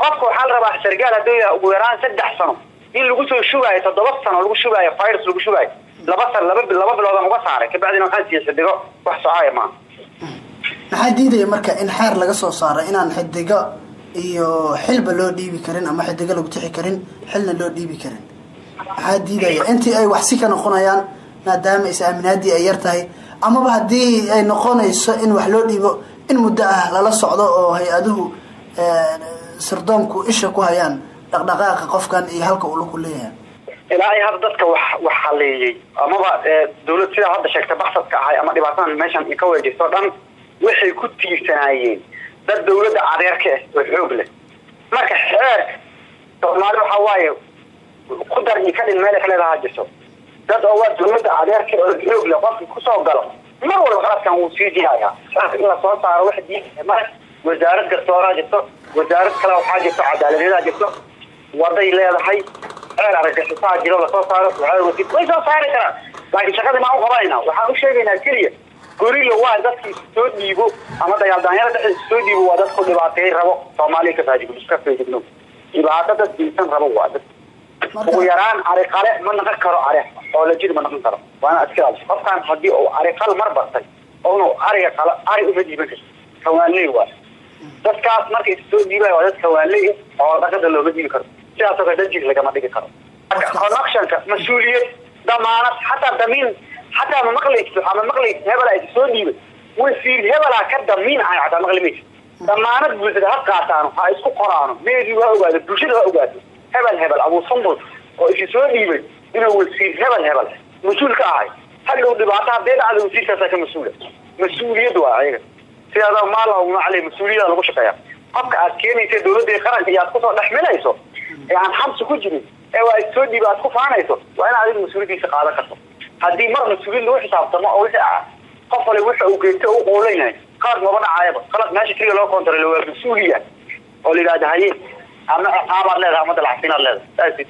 qofka waxaa la rabaa sargaal hadduu yahay ugu yaraan saddex sano in lagu soo shugaayo toddoba sano lagu shugaayo virus lagu shugaayo laba laba biloodan uga saaray. Kabacdina waxaan siiya xidigo wax socaaya maaha maxaa diidaya marka in xeer laga soo saaro inaan xidigo iyo xilba loo dhiibi karin ama xidigo lagu tixi karin xilna loo dhiibi karin. Maxaa diidaya intii ay wax si ka noqonayaan maadaama is aaminaadii ay yar tahay amaba haddii ay noqonayso in wax loo dhiibo in muddo ah lala socdo oo hay'aduhu sirdoonku isha ku hayaan dhaqdhaqaaqa qofkan iyo halka uu laku leeyahay ilaa ay hadda dadka wax wax haleeyey amaba dawlad sidaa hadda sheegta baksadka ahay ama dhibaatadan meeshan ka weejirto o dhan waxay ku tiirsanaayeen dad dawladda adeerka ah oo xoog leh. Marka xeerka soomaali waxaa waaye ku dar ka dhin meel ka leedaha jirto dad oo waa dawladda adeerka oo xoog leh qofkii ku soo galo mar walba qaladkan wuu sii jihayaa in la soo saaro wax diin mara wasaarad gastooraa jirto wasaarad kale waxaa jirto cadaaladeedaa jirto waday leedahay ceer argagixisaa jiro la soo saaro way soo saari karaan laakiin shaqadii maan u qabanayna waxaan u sheegaynaa keliya gorilla waa dadki soo dhiibo ama dagaaldaanyada dhexdiisa soo dhiibo waa dadku dhibaateey rabo. Soomaaliya ka faajigno iska feejigno dhibaato dad diinsan rabo. Waa dad ugu yaraan ariqale ma naqon karo ari xoolajid ma naqon karo waana ilaaliso qofkaan haddii uu ariqal mar bartay oonu ariga qalo ari uma dhiiban karto kawaanley waa dadkaas markay soo dhiibaya waa dad kawaanley oo dhaqada looma dhiibi karo sidaasoo kale dad jir lagama dhigi karo connectionka mas'uuliyad damaanad xataa damiin xataa ma maqlayso ama maqlayso hebel ay soo dhiibay. Wasiir hebelaa ka damiin ahay xataa maqli mayso damaanad bulshada ha qaataano ha isku qoraano. Meediu ha ogaado bulshada ha ogaato hebel hebel abuu sumbul oo isi soo dhiibay inuu wasiir hebel hebel mas'uul ka ahay. Hadhow dhibaato haddee dhacda wasiirkaasaa ka mas'uula. Mas'uuliyad waa ayaga. Sidaada maalaha macaley mas'uuliyada lagu shaqeeya qofka aad keenaysa dawladda qaranka iyo aad ku soo dhexmilayso ee aan xabsi ku jirin ee waa soo dhiiba ku faanayso waa in adiga mas'uuliyadiisa qaadan karto. Haddii mar mas'uuliyad lagu xisaabtamo oo wixii ah qof wali wuxa uu geysto u quulan yahay qalad maba dhacaayaba qalad meesha keliya loo kontarolo waa mas'uuliya oo la yidhahda haye ama ciqaabaad leedahay ama dalacsiinaad leedahay.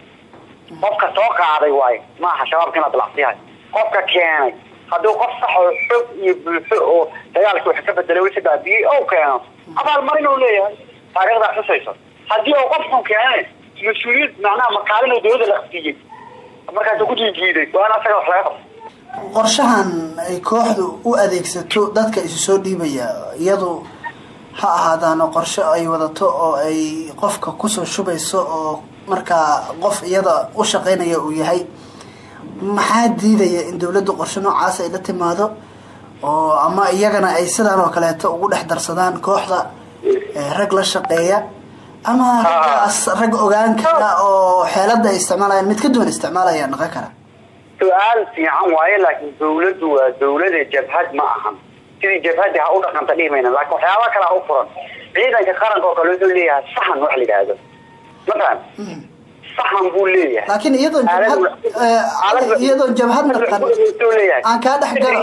Qofka soo qaaday waayo maaha shabaabka inaad dalacsiyahay qofka keenay hadduu qof sax oo xog iyo buuxo oo dagaalka wax ka bedelay wixii baabiyey oo keeno. Abaalmarin uu leeyahay taariikhdaa xusayso. Haddii uu qofkun keenay mas'uuliyad macnaha makaalin oo dawladda la siiyey markaasuu ku jiijiiday waa in asaga wax laga qabto qorshahan ay kooxdu u adeegsato dadka isu soo dhiibaya iyadu ha ahaadaano qorshe ay wadato oo ay qofka ku soo shubayso oo markaa qof iyada u shaqeynaya uu yahay. Maxaa diidaya in dowladdu qorshe noocaas ay la timaado oo ama iyagana ay sidaan oo kaleeto ugu dhex darsadaan kooxda rag la shaqeeya ama raggaas rag ogaan kara oo xeelada ay isticmaalayaan mid ka duwan isticmaalaya dhaqan kara. Su'aal fiican waaye laakiin dawladdu waa dawlade jabhad ma ahan. Sidii jabhadii ha u dhaqanta dhihi mayna laakiin waxyaaba kale ha u furan. Ciidanka qaranka oo kale wuxuu leeyahay sahan wax la yidhaahdo. Ma faham? Sahan buu leeyahay. Laakiin iyadoon jabhad eh, jabhad naqan. aan kaa dhex galo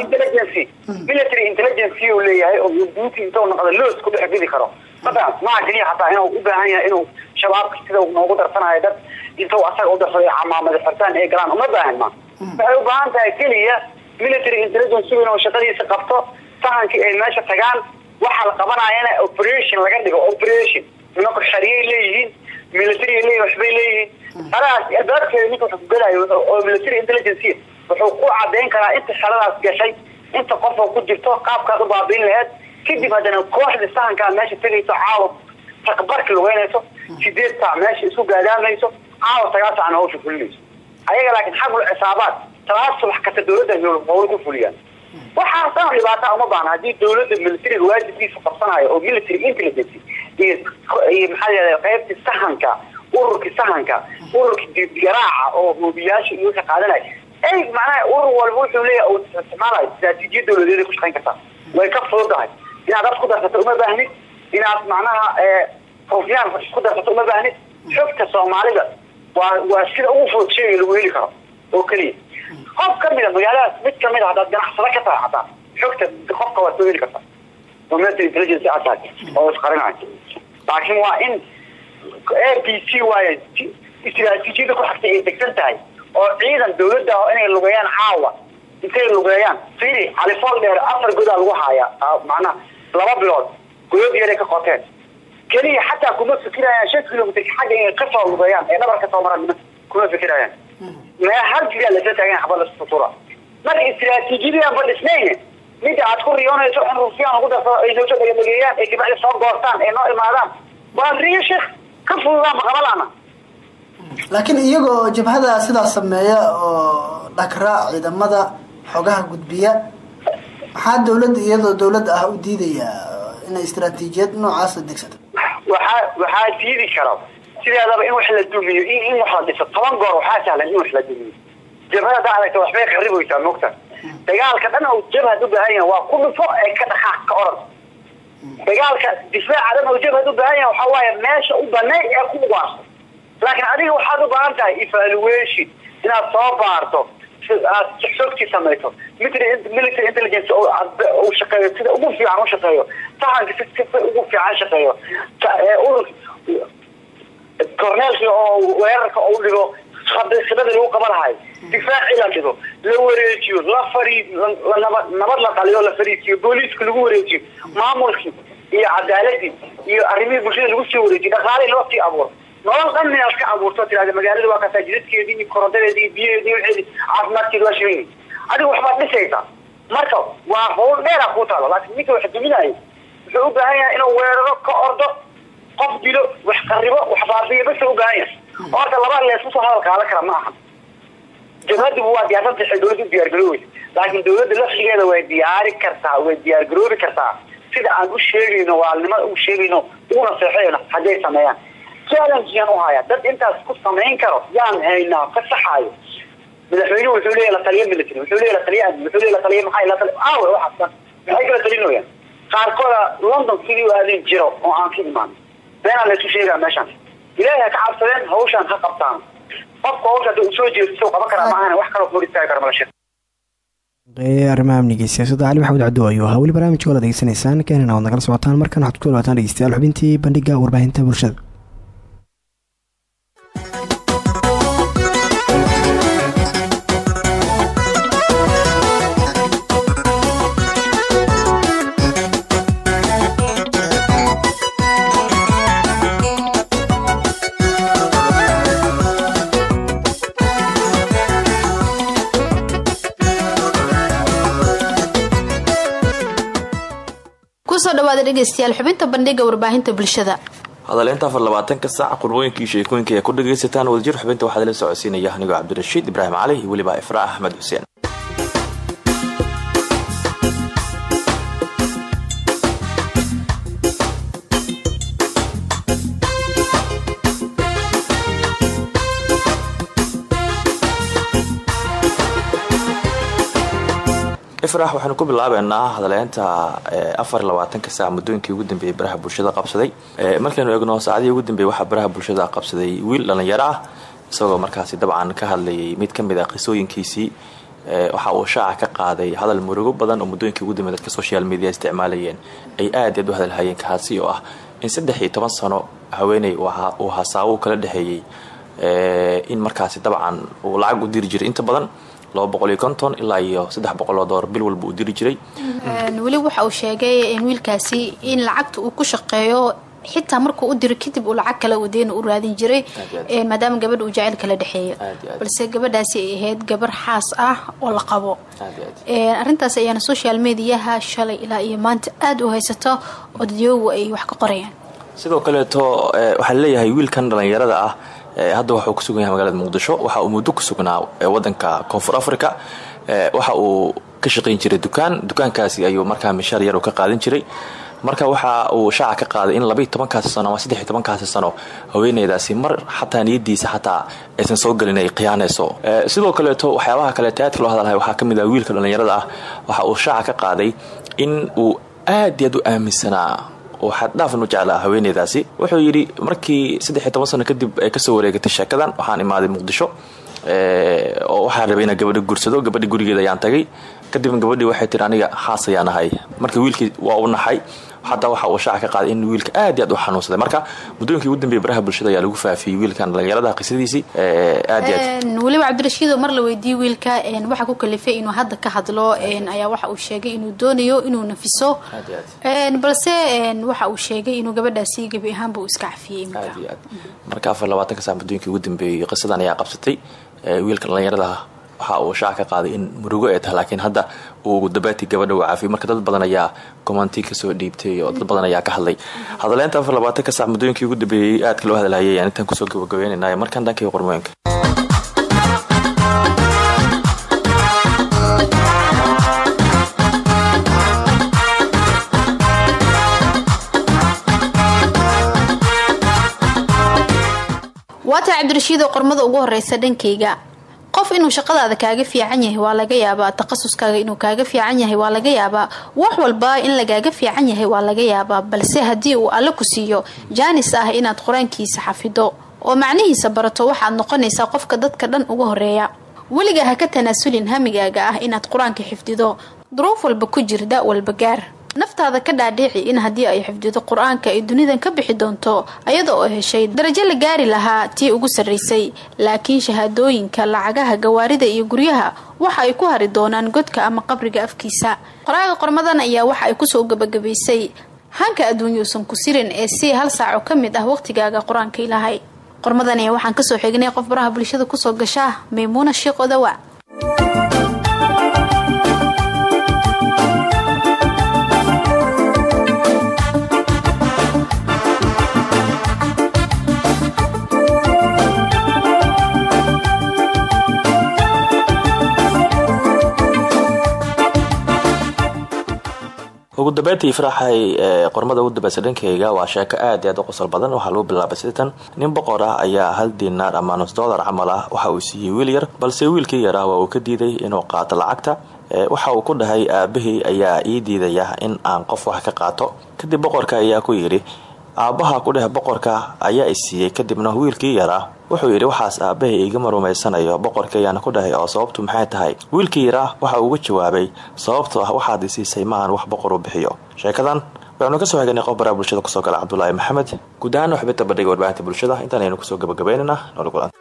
military intelligence. Uu leeyahay oo duuti intuu noqdo loos ku dhex geli karo madan maa keliya xataa inuu u baahan yahay inuu shabaabka sida noogu darsanayo dad intuu asaga u darsaday camaamada xirtaan ay galaan uma baahan ma. Waxay u baahan tahay keliya military intelligence inuu shaqadiisa qabto sahankii ay meesha tagaan waxa la qabanayana operation laga dhigo operation. Nimanku xeriyay leeyihiin military leeyihiin waxbay leeyihiin. Xeradaas albaabkeeda ninka wuxuu gelayo oo military intelligence wuxuu ku cadeyn karaa inta xeradaas gashay inta qof oo ku jirto qaabkaad u baabiin laheed kadib haddana kooxda sahankaa meesha tegayso caawa takbarka lugeynayso sideed saac meesha isku gaadaamayso caawa sagaal saacna hawsha fulinayso. Ayaga laakiin xagul cisaabaad talaad subax kasta dawladda howl ku fuliyaan. Waxaa dhan dhibaataa uma baahna haddii dawladda militariga waajibkiisa qabsanayo oo military intelligence iyo iyo qaybtii sahanka ururkii sahanka ururkii garaaca oo hoobiyaasha iyo wixii qaadanaya ay macnaha urur walba wuxuu leeyahay uu isticmaalayo istiraatiijiya dawladeeda ku shaqayn kartaa. Way ka fududahay inaad af ku darsato uma baahnid inaad macnaha rufyaan ku darsato uma baahnid xogta soomaalida waa waa sida ugu fudud shayga lagu heli karo oo keliya qof kamida magaaladaas mid ka mid a haddaad ganacsado ka tahay xataa xogta qofka waad soo heli kartaa oo military intelligence aad tahay oo isqarinayo laakiin waa in a b c waaye istiraatiijiyada ku xigtay ay degsan tahay oo ciidan dawladda ah inay lugeeyaan caawa intay lugeeyaan fili califool dheer afar godaa lagu haayaa macnaha laba bilood godood yaray ka qoteen keliya xataa kuma fikirayaan shan kilomitr xagga inay ka soo lugeeyaan ee dhabar ka soo maraan kuma fikirayaan. Mee hal jigaa lasla taagan xabada sutura. Marka istiraatiijiyadaan ba dhisnayne mida aad ku riyoonayso in rufyaan ugu darso ay soo dhagadegeeyaan ay soo goostaan ay noo imaadaan waa riyo sheekh. Ka fududaan maqabalana laakiin iyagoo jabhada sidaa sameeya oo dhagra ciidamada xogaha gudbiya maxaa dawladda iyadoo dawladda ah u diidaya inay istiraatiijiyad noocaasa degsato waxaa waxaa diidi karo. Sideedaba in wax la dumiyo in wax la dhiso toban goor waxaa sahlan in wax la dumiyo. Jabhada hadaa aragta waxbay qaribeysaa mogta dagaalka dhan oo jabhad u baahan yahay waa ku dhufo ee ka dhaqaaq ka orod dagaalka difaaca dhan oo jabhad u baahan yahay waxaa waaye meesha u banay ee ku ugaarso laakiin adiga waxaad u baahan tahay evaluation inaad soo baarto aad xogtii samayso military intelligence uu shaqeeyo sida ugu fiican u shaqeeyo sahanka si si ugu fiican shaqeeyo corneelkii oo weerarka u dhigo khibada lagu qaba lahay difaaci la dhigo la wareejiyo la fari nabad la dhaliyo la fariisiyo booliiska lagu wareejiyo maamulkii iyo cadaaladii iyo arrimihii bulshada lagu sii wareejiyo dhaqaalihii loo sii abuuro nolol dhan inaad ka abuurto tirahda magaalada waa kasaa jidadkeedii iyo korontadeedii iyo biyaheedii waxeedi caafimaadkeedi waa shaqeynay adiga waxbaad dhisaysaa marka waa hawl dheera kuu taalo laakiin ninka wax duminayo wuxuu u baahan yahay inuu weeraro ka ordo qof dilo wax qaribo wax baabiyo basa u baahan yahay horta laba leesku soo hadal qaadan kara ma aha. Jabhadibu waa diyaarsan tahay dawladda u diyaargaroobeysa laakiin dawladda laftigeeda way diyaari kartaa way diyaargaroobi kartaa sida aan u sheegayno waalnimada u sheegayno una seexayno hadday sameeyaan challengeyan u haya dad intaas ku samayn karo yaan haynaa ka saxaayo madaxweynuhu wuxuu leeyahy lataliya military wuxuu leeyahy lataliya wuxuu leeyahy lataliya maxay latali aawe waxaas maxay kala talinayaan qaarkooda london sidii u aadin jiro oo aan ka imaan beenaa laysu sheegaa meeshaan ilaahay ha ka cabsadeen hawshaan ha qabtaan qofka hawsha hadda uu soo jeesto qaban karaa maahan wax kaloo hor istaagi kara mala shir arrimaha amniga siyaasadda cali maxamed cabdo ayuu ahaa barnaamijka wala degeysanaysaan keenana waad nagala socotaan markan waxaad ku dhawaataan dhegeystayaal xubintii bandhiga warbaahinta bulshada dhawaada dhegeystayaal xubinta bandhiga warbaahinta bulshada. Hadaleynta afar labaatanka saac qurbooyinkii sheekooyinka ee ku dhagaysataan wadajir xubinta waxaa la socodsiinaya anigoo cabdirashiid ibraahim cali iyo weliba ifraa axmed xuseen ifrax waxaanu ku bilaabeynaa hadaleynta afar labaatanka saac muddooyinkii ugu dambeeyey baraha bulshada qabsaday. Markaynu eegno saacadihii ugu dambeeyey waxaa baraha bulshada qabsaday wiil dhallinyaro ah isagoo markaasi dabcan ka hadlayay mid ka mid ah qisooyinkiisii. Waxa uu shaaca ka qaaday hadal murugo badan oo muddooyinkii ugu dambeey dadka social media isticmaalayeen. Ay aad aad u hadalhayeen kaasi oo ah in saddex iyo toban sano uu hasaawo kala dhexeeyey in markaasi dabcan uu lacag u diri jiray. Inta badan laba boqol iyo konton ilaa iyo oo doolar bil walba uu diri jiray. Weli waxa uu sheegay in wiilkaasi in lacagta uu ku shaqeeyo xitaa markuu u diro kadib uu lacag kale udeena u raadin jiray maadaama gabadha uu jaceyl kala dhexeeya balse gabadhaasi ay ahayd gabar xaas ah oo la qabo. Arintaas ayaana social mediaha shalay ilaa iyo maanta aada u haysato oo dadyoogu ay wax ka qorayaan. Sidoo kaleeto waxaa leeyahay wiilkan dhallinyarada ah hadda waxuu ku sugan yahay magaalada muqdisho waxa uu muddo ku sugnaa wadanka koonfur africa waxa uu ka shaqayn jiray dukaan. Dukaankaasi ayuu markaa mishaar yar ka qaadan jiray. Marka waxa uu shaaca ka qaaday in labaiy tobankaasi sano ama saddexiy tobankaasi sano haweeneydaasi mar xataa niyadiisa xataa aysan soo gelin ay khiyaanayso sidoo kaleeto waxyaabaha kaleeto aadka loo hadalhay waxaa ka mid ah wiilka dhallinyarada ah. Waxa uu shaaca ka qaaday in uu aad iyo aad oo xaddhaafan u jeclaa haweeneydaasi. Wuxuu yidhi markii saddexiy toban sano kadib ay ka soo wareegatay sheekadan waxaan imaaday muqdisho oo waxaa rabay inaa gabadha gursado gabadha gurigeeda ayaan tagay. Kadibna gabadhii waxay tiri aniga xaas ayaan ahay. Marka wiilkii waa u naxay xataa waxa uu shaaca ka qaaday in wiilka aad aad u xanuunsaday. Marka muddooyinkii ugu dambeeyey baraha bulshada ayaa lagu faafiyey wiilkan dhallinyarada qisadiisii aad aad. Weliba cabdirashiido mar la weydiiyey wiilka waxaa ku kalifay inuu hadda ka hadlo ayaa waxa uu sheegay inuu doonayo inuu nafiso. Balse waxa uu sheegay inuu gabadhaasi gebi ahaanba uu iska cafiyey marka afar labaatanka saac muddooyinkii ugu dambeeyey qisadan ayaa qabsatay wiilka dhallinyarada waxa uu shaac ka qaaday in murugo ay tahay laakiin hadda uu dabaati gabadha uu caafiyay marka dad badan ayaa commenti ka soo dhiibtay oo dad badan ayaa ka hadlay. Hadaleynta afar labaatanka saac muddooyinkii ugu dambeeyey aadka loo hadalhayay ayaan intaan ku soo gabagabeynayna markaan dhankii qormooyinka. Waata cabdirashiidoo qormada ugu horeysa dhankayga qof inuu shaqadaada kaaga fiican yahay waa laga yaabaa takhasuskaaga inuu kaaga fiican yahay waa laga yaabaa wax walba in lagaaga fiican yahay waa laga yaabaa balse haddii uu alle ku siiyo jaanis ah inaad qur'aankiisa xafido oo macnihiisa barato waxaad noqonaysaa qofka dadka dhan uga horreeya weliga ha ka tanaasulin hamigaaga ah inaad qur'aanka xifdido. Duruuf walba ku jir da walba gaar naftaada ka dhaadhiici in haddii ay xifdido qur'aanka ay dunidan ka bixi doonto ayada oo heshay darajo la gaari lahaa tii ugu sarraysay laakiin shahaadooyinka lacagaha gawaarida iyo guryaha waxa ay ku hari doonaan godka ama qabriga afkiisa. Qoraaga qormadan ayaa waxa ay ku soo gabagabaysay hanka adduunyuusan ku sirin ee si hal saaco ka mid ah waqhtigaaga qur'aanka ilahay qormadan ayaa waxaan ka soo xignay qof baraha bulshada ku soo gasha maymuuna sheekh odawa ugu dambeyntii faraxay qormada ugu dambeysa dhankeyga waa sheeko aad aad u qosol badan. Waxaa lagu bilaabay sitan nin boqor ah ayaa hal dinaar ama nus dollar camal ah waxa uu siiyey wiil yar balse wiilkii yaraa waa uu ka diiday inuu qaato lacagta. Waxa uu ku dhahay aabahii ayaa ii diidaya in aan qof wax ka qaato. Kadib boqorka ayaa ku yidhi aabbaha ku dheh boqorka ayaa i kadibna wiilkii yaraa wuxuu yidhi waxaas aabbahay igama rumaysanayo boqorka ayaana ku dhahay oo sababtu maxay tahay? Wiilkii yaraa waxa uu uga jawaabay sababtoo ah waxaad i siisay maahan wax boqor u bixiyo. Sheekadan waxaanu ka soo heganay qof baraha bulshada ku soo gala cabdulaahi maxamed. Guud ahaan bandhiga warbaahinta bulshada intaan aynu ku soo gabagabeynana kulan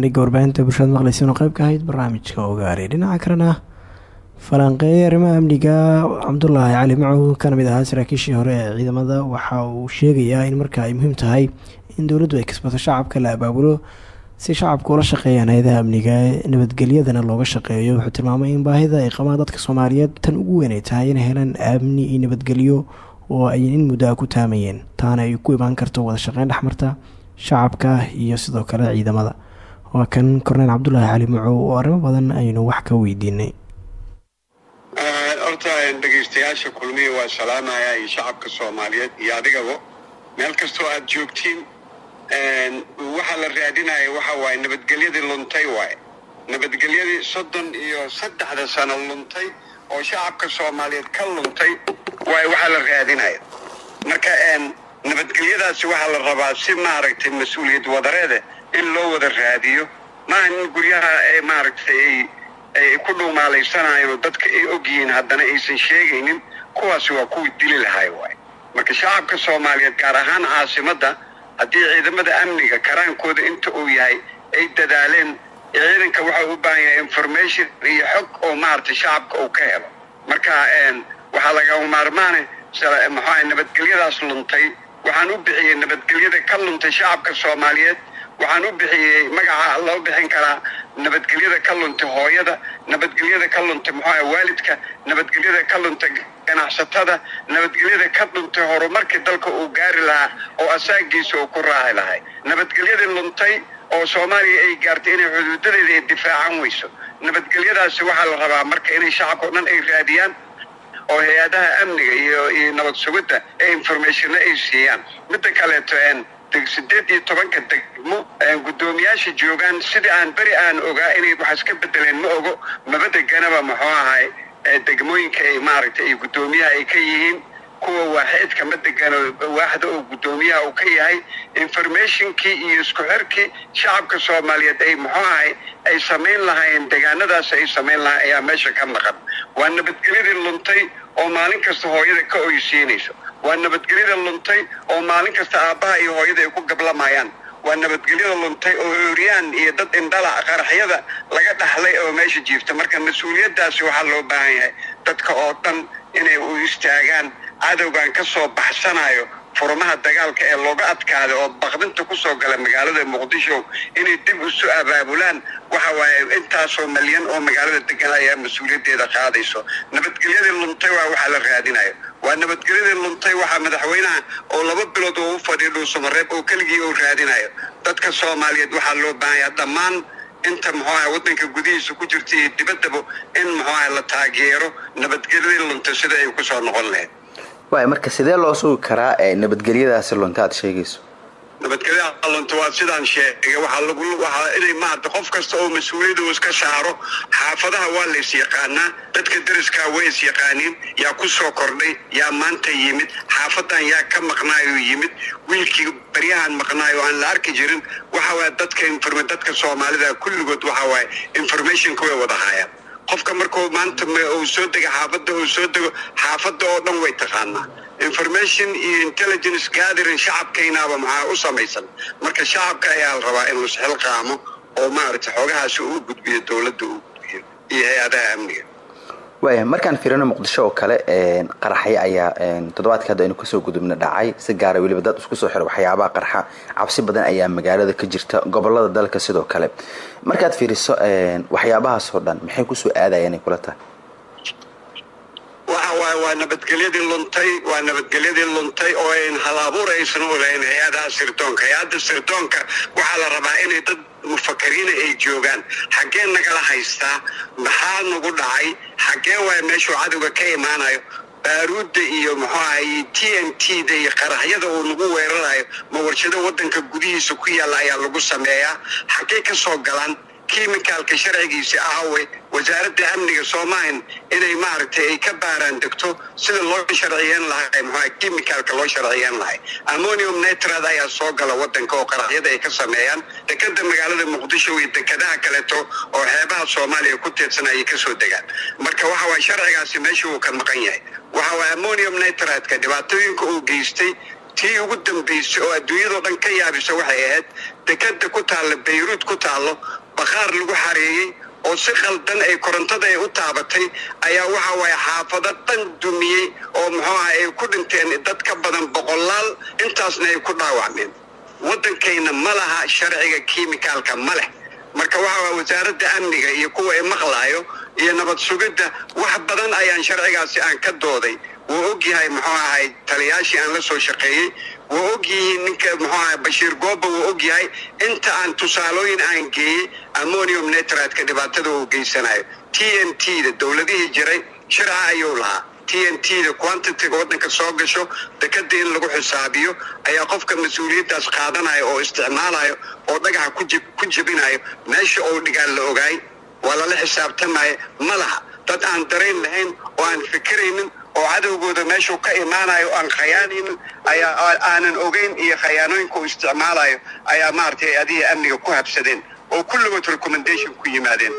bandhiga warbaahinta bulshada maqleysan oo qeyb ka ahayd barnaamijka ogaare dhinaca kalena falanqeeye arrimaha amniga cabdulaahi cali macow kana mid ahaa saraakiishii hore ee ciidamada waxa uu sheegayaa in marka ay muhiim tahay in dowladdu ay kasbato shacabka la abaabulo si shacabku ula shaqeeyaan hay'adaha amniga nabadgelyadana looga shaqeeyo. Wuxuu tilmaamay in baahida ay qabaan dadka soomaaliyeed tan ugu weyn ay tahay inay helaan amni iyo nabadgelyo oo ay in muddo a ku taamayeen taana ay ku imaan karto wada shaqeyn dhexmarta shacabka iyo sidoo kale ciidamada waa kan korneyl cabdulaahi cali macow oo arrimo badan aynu wax ka weydiinay. Horta dhegaystayaasha kulmiya waa salaamaya iyo shacabka soomaaliyeed iyo adigaba meel kastoo aad joogtiin waxaa la raadinaya waxa waaye nabadgelyadii luntay waaye. Nabadgelyadii soddon iyo saddexda sano luntay oo shacabka soomaaliyeed ka luntay waaye waxaa la raadinaya marka nabadgelyadaasi waxaa la rabaa si maaragtay mas'uuliyad wadareede in loo wada raadiyo maaha in guryaha ee maaragtay ay ku dhuumaalaysanayeen oo dadka ay ogyihiin haddana aysan sheegaynin kuwaasi waa kuwii dili lahay waaye marka shacabka soomaaliyeed gaar ahaan caasimadda haddii ciidamada amniga karaankooda inta uu yahay ay dadaaleen ciidanka waxau u baahan yahay information iyo xog oo maaragtay shacabka uu ka helo. Marka waxaa lagama maarmaane maxaa nabadgelyadaas luntay? Waxaan u bixiyey nabadgelyada ka luntay shacabka soomaaliyeed waxaan u bixiyey magaca loo bixin karaa nabadgelyada ka luntay hooyada nabadgelyada ka luntay muxuuaha waalidka nabadgelyada ka luntay ganacsatada nabadgelyada ka luntay horumarkii dalka uu gaari lahaa oo asaagiisa uu ku raaci lahay. Nabadgelyadii luntay oo soomaaliya ay gaartay inay xuduudadeeda ay difaacan weyso. Nabadgelyadaasi waxaa la rabaa marka inay shacabka o dhan ay raadiyaan oo hay'adaha amniga iyo iyo nabad sugidda ee informationna ay siiyaan. Midda kaleeto sideed iyo tobanka degmo guddoomiyaasha joogaan. Sidii aan beri aan ogaa inay wax iska bedeleen ma ogo maba deganaba muxuu ahay degmooyinka ay maaragtay ay guddoomiyaha ay ka yihiin. Kuwa waaxeedka ma degano waaxda oo guddoomiyaha uu ka yahay informationkii iyo isku xirkii shacabka soomaaliyeed ay muxuu ahay ay samayn lahaayeen deegaanadaas ay samayn lahayen ayaa meesha ka maqan. Waa nabadgelyadii luntay oo maalin kasta hooyada ka oysiinayso waa nabadgelyada luntay oo maalin kasta aabbaha iyo hooyada ay ku gablamayaan. Waa nabadgelyada luntay oo ooryaan iyo dad indhala qaraxyada laga dhaxlay oo meesha jiifta. Marka mas'uuliyaddaasi waxaa loo baahan yahay dadka oo dhan inay u istaagaan cadowgan ka soo baxsanayo furmaha dagaalka ee looga adkaaday oo baqdinta ku soo gala magaalada muqdisho inay dib isu abaabulaan. Waxa waaye intaasoo malyan oo magaalada degan ayaa mas'uuliyaddeeda qaadayso. Nabadgelyadii luntay waa waxaa la raadinayo waa nabadgelyadii luntay waxaa madaxweynaha oo laba bilood oo u fadhiya dhuusamareeb oo keligii uu raadinayo dadka soomaaliyeed waxaa loo baahanyaa dhammaan inta muxuuaha waddanka gudihiisa ku jirta iyo dibaddaba in muxuuaha la taageero nabadgelyadii luntay sida ay ku soo noqon lahayd. Waay marka sidee loo sugi karaa nabadgelyadaasi lunta aad sheegayso nabadgelyada lunta waa sidaan sheegay waxaa inay maarata qof kasta oo mas'uuliyadda uu iska saaro xaafadaha waa la is yaqaanaa dadka deriskaa way is yaqaaniin yaa ku soo kordhay yaa maanta yimid xaafadan yaa ka maqnaayoo yimid wiilkii baryahan maqnaayo aan la arki jirin waxa waaya dadka dadka soomaalida kulligood waxa waaye informationka way wada haayaan. Qofka markuu maanta uu soo dego xaafadda uu soo dego xaafadda oo dhan way taqaanaa information iyo intelligence gathering shacabkaynaaba maxaa u samaysan. Marka shacabka ayaa la rabaa inuu isxilqaamo oo maaragtay xoogahaasi uu gudbiyo dowladda uu gudbiyo iyo hay'adaha amniga. Waaya markaan fiirino muqdisho oo kale qaraxyo ayaa toddobaadkii hadda aynu ka soo gudubna dhacay. Si gaara weliba dad isku soo xiro waxyaabaha qarxa cabsi badan ayaa magaalada ka jirta gobollada dalka sidoo kale. Markaad fiiriso waxyaabahaasoo dhan maxay ku soo aadayaan ay kula tahay waxa waaye waa nabadgelyadii luntay waa nabadgelyadii luntay oo ayn halabuur aysan u lahayn hay'adaha sirdoonka. Hay'adda sirdoonka waxaa la rabaa inay dad mufakariina ay joogaan. Xaggee nagala haystaa maxaa nagu dhacay? Xaggee waaya meeshuu cadowga ka imaanayo? Baaruudda iyo muxuu ahay t n t da iyo qaraxyada uu nagu weerarayo ma warshado waddanka gudihiisa ku yaalla ayaa lagu sameeyaa? Xaggee ka soo galaan kimicalka sharcigiisa ahawe wasaaradda amniga soomaalian inay maaragtay ay ka baaraan degto sida loo sharciyeyn lahay muxua kimicalka loo sharciyeyn lahay ammonium nitrad ayaa soo gala waddanka oo qaraxyada ay ka sameeyaan. Dekada magaalada muqdisho iyo dekadaha kaleeto oo xeebaha soomaaliya ku teedsan ayay ka soo degaan. Marka waxa waye sharcigaasi meesha uu ka maqan yahay. Waxa waye ammonium nitradka dhibaatooyinka uu geystay tii ugu dambaysay oo adduunyadao dhan ka yaabisa waxay ahayd dekada ku taalla bayruud ku taallo bakhaar lagu xareeyey oo si khaldan ay korontada ay u taabatay ayaa waxa waaye xaafado dhan dumiyey oo muxuu aha ay ku dhinteen dad ka badan boqolaal intaasna ay ku dhaawacmeen. Waddankayna ma laha sharciga kiimikaalka ma leh. Marka waxa waa wasaaradda amniga iyo kuwa ay maqlaayo iyo nabad sugidda wax badan ayaan sharcigaasi aan ka dooday. Wuu og yahay muxuu ahay taliyaashii aan la soo shaqeeyey wuu og yihiin ninka muxuu ahay bashiir gooba wuu og yahay inta aan tusaalooyin aan geeyey ammonium nitratka dhibaatada uu geysanayo. T n t da dowladihii jiray sharca ayuu lahaa. T n t da quantitiga waddanka soo gasho dekada in lagu xisaabiyo ayaa qofka mas'uuliyaddaas qaadanaya oo isticmaalayo oo dhagaxa ku jebinayo meesha uu dhigaan la ogaay waa lala xisaabtamaya ma laha dad aan darayn lahayn oo aan fikiraynin oo cadowgooda meeshuu ka imaanayo aan khayaanaynin ayaa aa- aanan ogeyn iyo khayaanooyinka uu isticmaalayo ayaa maaragtay adiga amniga ku habsadeen oo kulligood recommendation ku yimaadeen.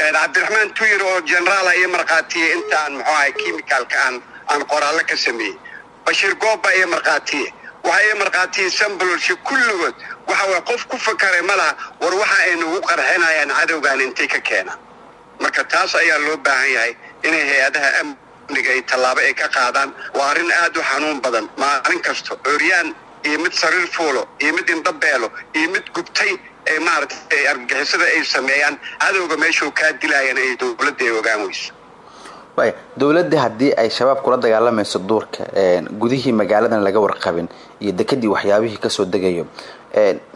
Een, cabdiraxmaan tuyir oo generaala iyo markhaatiye inta aan muxuu ahay chemicalka aan aan qoraallo ka sameeyey. Bashiir gooba iyo markhaatiye. Waxa iyo markhaatiye sambalolshi kulligood waxa waye qof ku fakaray ma laha war waxa ay nagu qarxinayaan cadowgaan intay ka keenaan marka taas ayaa loo baahan yahay inay hay'adaha amniga tallaabo ay ka qaadaan waa arrin aad u xanuun badan. Maalin kasto oryaan iyo mid sariir fuulo iyo mid indhabeelo iyo mid gubtay ee maaragtay argagixisada ay sameeyaan cadowga meeshuu kaa dilayan ay dowladda ay ogaan weyso. Waaya dowladda haddii ay shabaab kula dagaalamayso duurka gudihii magaaladan laga warqabin iyo dekadii waxyaabihii ka soo degayo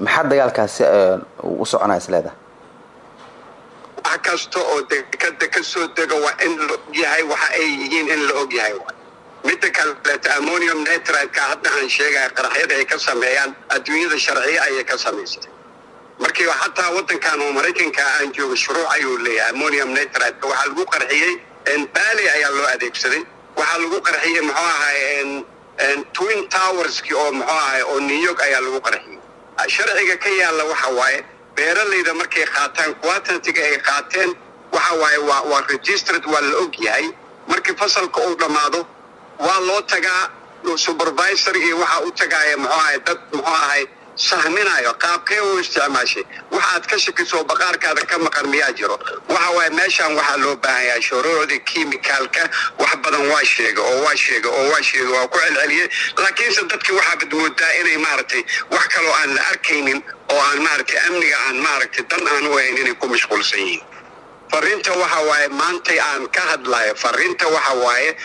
maxaa dagaalkaasi u soconaya isleeda wax kasta oo dekada ka soo dega waa in la ogyahay waxa ay yihiin in la ogyahay midda kaleeta ammonium nitrate-ka hadda aan sheegaya qaraxyada ay ka sameeyaan adduunyada sharciye ayay ka samaysatay. Markii xataa waddankan oo maraykanka aan joogo shuruuc ayuu leeyahay ammonium nitrate-ka waxaa lagu qarxiyey baali ayaa loo adeegsaday. Waxaa lagu qarxiyey muxuu ahay twin towerski oo muxuu ahay oo new york ayaa lagu qarxiyey sharciga ka yaalla waxa waaye beeralayda markay qaataan quatantiga ay qaateen waxa waaye waa registered waa la og yahay markii fasalka uu dhammaado waa loo tagaa supervisor iyo waxaa u tagaaya muxuu ahay dad muxuu ahay sahminayo qaabkee u isticmaashay. Waxaad ka shakiso baqaarkaada ka maqan miyaa jiro. Waxa waaye meeshan waxaa loo baahan yahay shuruucdii kiimikaalka wax badan waa sheega oo waa sheega oo waa sheega waa ku celceliyey laakiinse dadkii waxaabad moodaa inay maaragtay wax kaloo aan la arkaynin oo aan maaragtay amniga aan maaragtay dan aan u ahayn inay ku mashquulsan yihiin fariinta waxa waaye maantay aan ka hadlayo. Fariinta waxa waaye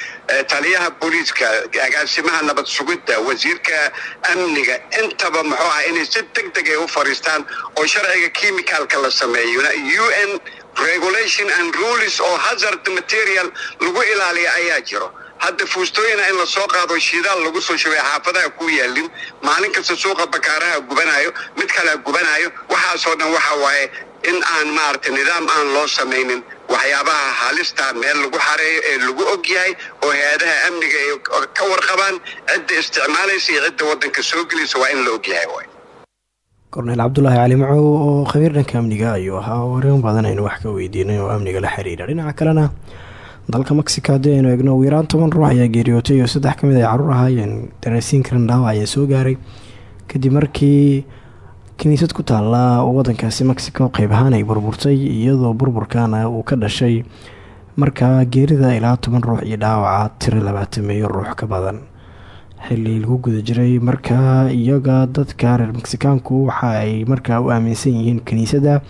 taliyaha booliiska agaasimaha nabad sugidda wasiirka amniga intaba muxuu ah inay si deg deg ay u fariistaan oo sharciga kiimikaalka la sameeyo. U n regulation and rules oo hazard material lagu ilaaliya ayaa jiro. Hadda fuustooyina in la soo qaado shidaal lagu soo shubay xaafadaha ku yaalin maalin kasta suuqa bakaaraha gubanayo mid kalea gubanayo waxaasoo dhan waxa waaye in aan maaragtay nidaam aan loo samaynin waxyaabaha halista meel lagu xareeyo ee lagu og yahay oo hay'adaha amniga ay ka warqabaan cidda isticmaalaysa iyo cidda waddanka soo gelaysa waa in la og yahay waay korneyl cabdulaahi cali macow oo khabiir dhanka amniga ayuu ahaa oo arrimo badan aynu wax ka weydiinay oo amniga la xiriira. Dhinaca kalena dalka mexico haddii aynu eegno ugu yaraan toban ruux ayaa geeriyootay oo saddex ka mid ay carruur ahaayeen darasiin karan dhaawac ayaa soo gaaray. Kadib markii kiniisad ku taala wadankaasi mexico qeyb ahaan ay burburtay iyadoo burburkana uu ka dhashay markaa geerida ilaa toban ruux iyo dhaawaca tiro labaatameeyo ruux ka badan. Xili lagu guda jiray markaa iyaga dadka reer mexikaanku waxa ay markaa u aaminsan yihiin kiniisadda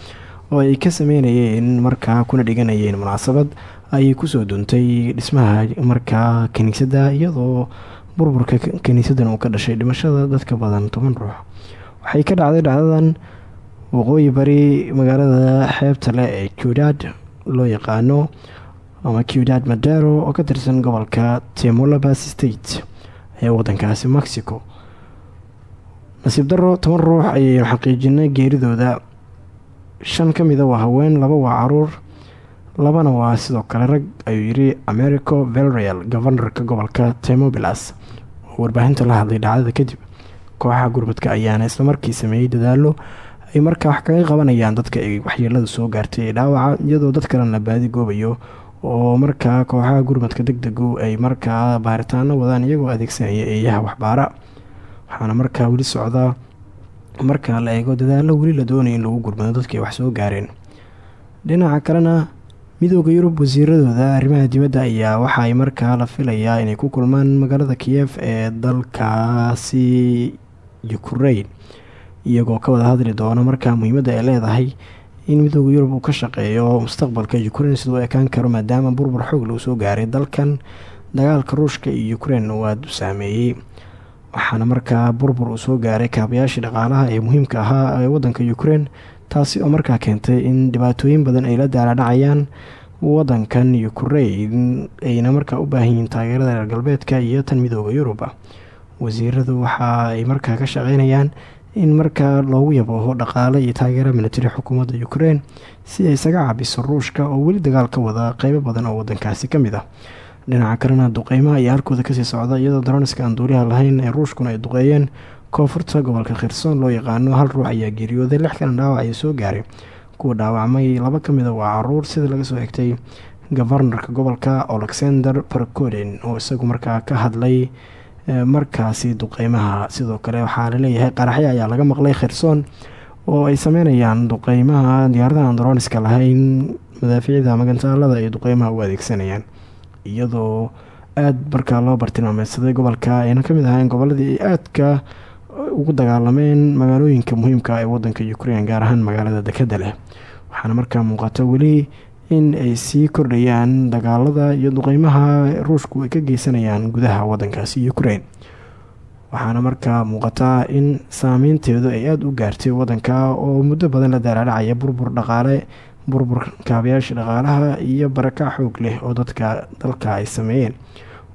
oo ay ka sameynayeen markaa kuna dhiganayeen munaasabad ayay ku soo duuntay dhismaha markaa kiniisadda iyadoo burburka kiniisaddan uu ka dhashay dhimashada dadka badan toban ruux waxay ka dhacday dhacdadan waqooyi bari magaalada xeebta leh ee ciudad loo yaqaano ama ciudad madero oo ka tirsan gobolka temolabas state ee wadankaasi mexico. Nasiib daro toban ruux ayaynu xaqiijinay geeridooda. Shan ka mida waa haween laba waa carruur labana waa sidoo kale rag ayuu yiri americo velreal governorka gobolka temobilas oo warbaahinta la hadlay dhacdada kadib kooxaha gurmadka ayaana islamarkii sameeyey dadaalo ay markaa wax kaga qabanayaan dadka ay waxyeelada soo gaartay dhaawaca iyadoo dad kalena la baadi goobayo oo markaa kooxaha gurmadka deg degu ay markaa baaritaano wadaan iyagoo adeegsanaya eeyaha waxbaara. Waxaana markaa weli socdaa marka la eego dadaalo weli la doonaya in lagu gurmado dadkii wax soo gaareen. Dhinaca kalena midooda yurub wasiiradooda arrimaha dibadda ayaa waxa ay markaa la filayaa inay ku kulmaan magaalada kiyef ee dalkaasi ukrain iyagoo ka wada hadli doona markaa muhiimadda ay leedahay in midooda yurub uu ka shaqeeyo mustaqbalka ukrain siduu ekaan karo maadaama burbur xoog lagu soo gaaray dalkan dagaalka ruushka iyo ukrain uu aada u saameeyey. Waxaana markaa burbur uu soo gaaray kaabayaashii dhaqaalaha ee muhiimka ahaa ee wadanka ukrain taasi oo markaa keentay in dhibaatooyin badan ay la daaladhacayaan wadankan ukrain ayna markaa u baahan yihiin taageerada reer galbeedka iyo tan midooda yurub wasiiradu waxa ay markaa ka shaqeynayaan in markaa loogu yabooho dhaqaale iyo taageera militari xukuumadda ukrain si ay isaga cabiso ruushka oo weli dagaal ka wada qeybo badan oo wadankaasi ka mid ah. Dhinaca kalena duqeymaha ayaa halkooda ka sii socda iyadoo daroniska aan duuliyaha lahayn ee ruushkuna ay duqeeyeen. Koonfurta gobolka khirsoon loo yaqaano hal ruux ayaa geeriyooday lix kalena dhaawac ayaa soo gaaray. Kuwa dhaawacmay laba ka mida waa carruur sida laga soo xigtay gofarnarka gobolka alexander barcoden oo isagu markaa ka hadlay markaasi duqeymaha sidoo kale waxaa la leeyahay qaraxyo ayaa laga maqlay khirsoon oo ay sameynayaan duqeymaha diyaaradaha aan daroniska lahayn madaafiicda magantaalada ay duqeymaha u adeegsanayaan. Iyadoo aada markaa loo bartilmaameysaday gobolka ayna ka mid ahayn goboladii ay aadka ugu dagaalameen magaalooyinka muhiimka ee wadanka ukrain gaar ahaan magaalada dekeda leh. Waxaana markaa muuqata weli in ay sii kordhayaan dagaalada iyo duqeymaha ruushku ay ka geysanayaan gudaha wadankaasi ukrain waxaana markaa muuqataa in saameynteedu ay aada u gaartay wadanka oo muddo badan la daalaadhacaya burbur dhaqaale burbur kaabayaasha dhaqaalaha iyo barakac xoog leh oo dadka dalka ay sameeyeen.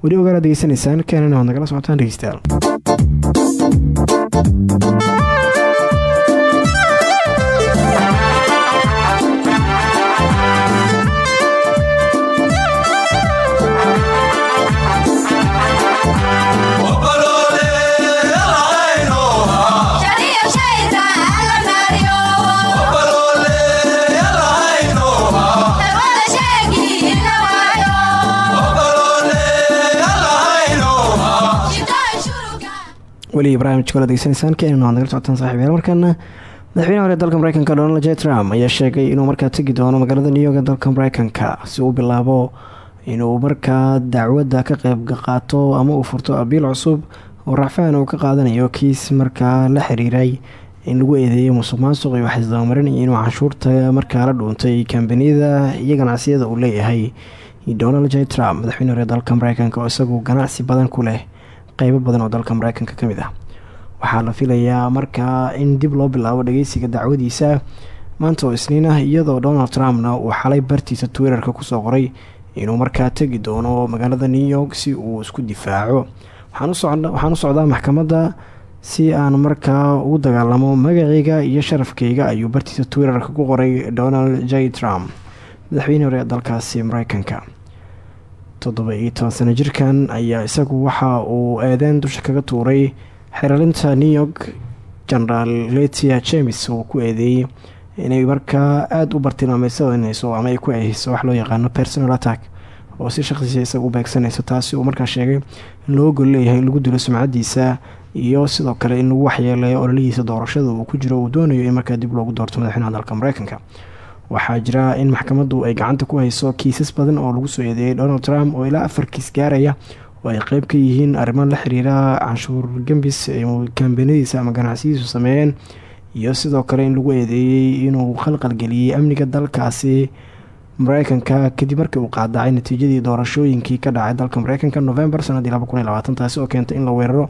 Weli ogaala degeysanaysaan keenana waad nagala socotaan dhegeystayaal weli barnaamijkoola degeysanaysaan keenana waad nagala socotaan saxiibayaal markaana madaxweyne hore dalka mareykanka donald j. Trump ayaa sheegay inuu markaa tegi doono magaalada new york ee dalka mareykanka si uu bilaabo inuu markaa dacwadda ka qeyb qaato ama uu furto abiil cusub oo racfaan uu ka qaadanayo kiis markaa la xiriiray in lagu eedeeyay musuq maasuq iyo waxisdabamarin inuu canshuurta markaa la dhuuntay kambaniyada iyo ganacsiyada uu leeyahay. Donald j. Trump madaxweyne hore dalka mareykanka oo isagu ganacsi badan ku leh qeybo badan oo dalka mareykanka ka mid ah. Waxaa la filayaa markaa in dib loo bilaabo dhageysiga dacwadiisa. Maanta oo isniin ah iyadoo donald trumpna uu xalay bartiisa twitterka ku soo qoray inuu markaa tegi doono magaalada new york si uu isku difaaco. Waxaan u socdaa maxkamadda si aan markaa ugu dagaalamo magacayga iyo sharafkayga ayuu bartiisa twitterka ku qoray donald j. Trump. Madaxweyne hore dalkaasi mareykanka toddoba iyo toban sano jirkan ayaa isagu waxa uu eedeyn dusha kaga tuuray xeralinta new york genaraal letia james oo ku eedeeyey inay markaa aada u bartilmaameysanayso ama ay ku eheyso wax loo yaqaano personal attack oo si shaqsiisa isaga u beegsanayso taasi uu markaa sheegay in loo gol leeyahay in lagu dilo sumcadiisa iyo sidoo kale in lagu waxyeeleeyo ololihiisa doorashada uu ku jiro uu doonayo in markaa dib loogu doorto madaxweynaha dalka mareykanka waxaa jira in maxkamaddu ay gacanta ku hayso kiisas badan oo lagu soo eedeeyay donald trump oo ilaa afar kiis gaaraya oo ay qeyb ka yihiin arrimo la xiriira canshuur gambis kambanadiisa ama ganacsiyadiisu sameeyeen iyo sidoo kale in lagu eedeeyey inuu khalqalgeliyey amniga dalkaasi mareykanka kadib markii uu qaadacay natiijadii doorashooyinkii ka dhacay dalka mareykanka november sanadii taasi oo keentay in la weeraro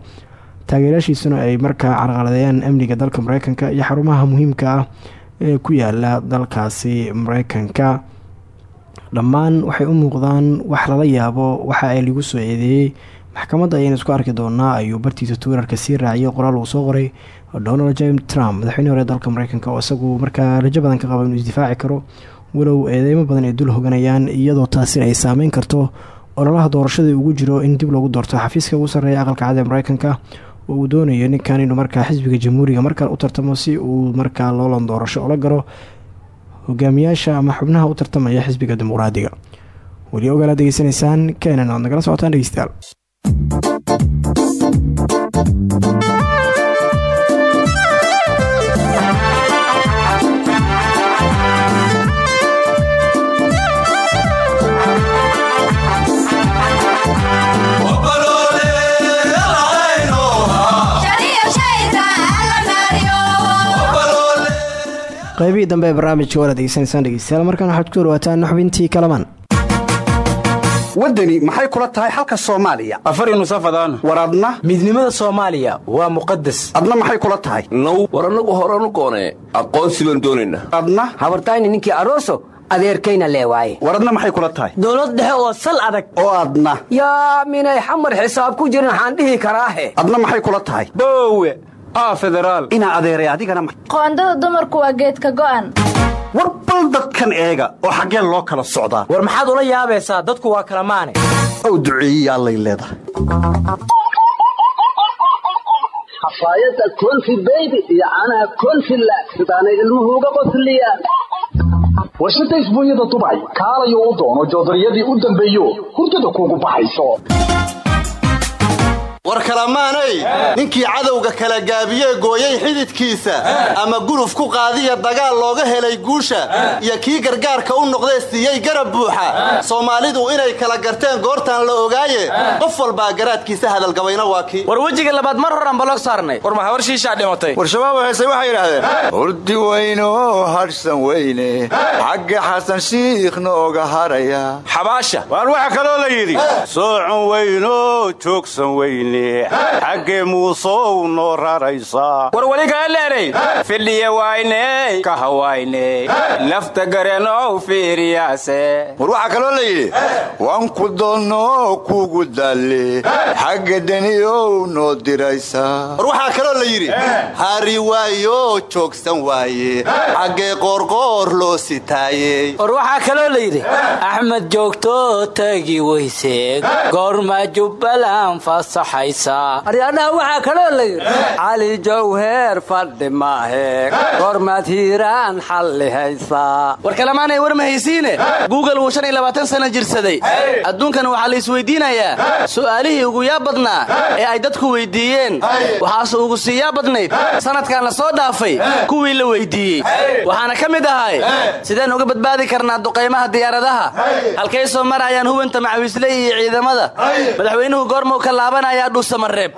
taageerayaashiisuna ay markaa carqaladeeyaan amniga dalka mareykanka iyo xarumaha muhiimka ah ee ku yaalla dalkaasi mareykanka dhammaan waxay u muuqdaan wax lala yaabo waxa ay lagu soo eedeeyey. Maxkamadda ayayna isku arki doonaa ayuu bartiisa twitterka sii raaciyay qoraal uu soo qoray. Donald james trump madaxweyne hore dalka mareykanka oo isagu markaa rajo badan ka qaba inuu isdifaaci karo walow eedeymo badan ay dul hoganayaan iyadoo taasina ay saameyn karto ololaha doorashadii ugu jiro in dib lagu doorto xafiiska ugu sarreeya aqalka cad ee mareykanka oo uu doonayo ninkan inuu markaa xisbiga jamhuuriga markale u tartamo si uu markaa loolan doorasho ula garo hogaamiyaasha ama xubnaha u tartamaya xisbiga dimuqraadiga. Weli ogaala degeysanaysaan keenan oad nagala socotaan dhegeystayaal qaybihii dambe ee barnaamijka waala degeysanaysaan dhegeystayaal markaan waxaad ku dhawaataan xubintii kalamaan. Waddani maxay kula tahay xalka soomaaliya? Afari nusafadaan war adna? Midnimada soomaaliya waa muqadas adna maxay kula tahay? Now war annagu horanu goonee aqoonsi baan doonaynaa adna? Habartayni ninkii aroso adeerkayna leewaaye war adna maxay kula tahay? Dowlad dhexe oo sal adag. Oo adna. Yaa minay xamar xisaab ku jirin waxaan dhihi karaahe adna maxay kula tahay? Boowe inaa adeeray adigana qoondada dumarku waa geedka go'an. War bal dadkan eega oo xaggee loo kala socdaa. War maxaad ula yaabaysaa? Dadku waa kala maane. Ow duceeyiya allay leedahay. Xafaayadda konfi beybi iyo caanaha konfi la sidaanay ilmuhu uga qosliyaan warshada isbuunyada dubay kaalayo u doono joodariyadii u dambeeyo hurdada kuugu baxayso war kalamaanay ninkii cadowga kala gaabiyee gooyey xididkiisa. Ama guluf ku qaadiya dagaal looga helay guusha. Iyo kii gargaarka u noqdee siiyey garab buuxa. Soomaalidu inay kala garteen goortaan la ogaaye. Qof walbaa garaadkiisa hadalgabayna waa kii. War wejiga labaad mar horan balog saarnay. War maxaa war shiishaa dhimatay war shabaab heesay waxay yidhaahdeen. Hurdi weyno hadhsan weyne. Xagga xasan shiikhna oga haraya. Xabaasha. Waar waxa kaloo la yidhi. Soocon weyno joogsan weyne xaggee muusow noo raraysaa war weli kaa leeray fidhiya wayne kahawayne lafta garenow fiiriyaase war waxaa kaloo la yidhi waan ku doonno kugu dalle xagga daniyow noo diraysaa war waxaa kaloo la yidhi hari waayo joogsan waaye xaggee qoorqoor loo sitaayey war waxaa kaloo la yidhi axmed joogto tagi weyse goorma jubbaland fasaxay aryaadhaha waxaa kaloo la yidhi cali jawheer fadhi maahe goormaad hiiraan xalli haysaa war kalamaanay war ma haysiine? Guugal wuu shan iyo labaatan sana jirsaday. Adduunkan waxaa la isweydiinayaa su'aalihii ugu yaa badnaa ee ay dadku weyddiiyeen waxaase ugu sii yaa badnayd. Sanadkan la soo dhaafay kuwii la weyddiiyey waxaana ka mid ahay sideen uga badbaadi karnaa duqaymaha diyaaradaha. Halkay soo marayaan hubinta macawiisley iyo ciidamada. Madaxweynuhu goormuu ka laabanaya dhuusamareeb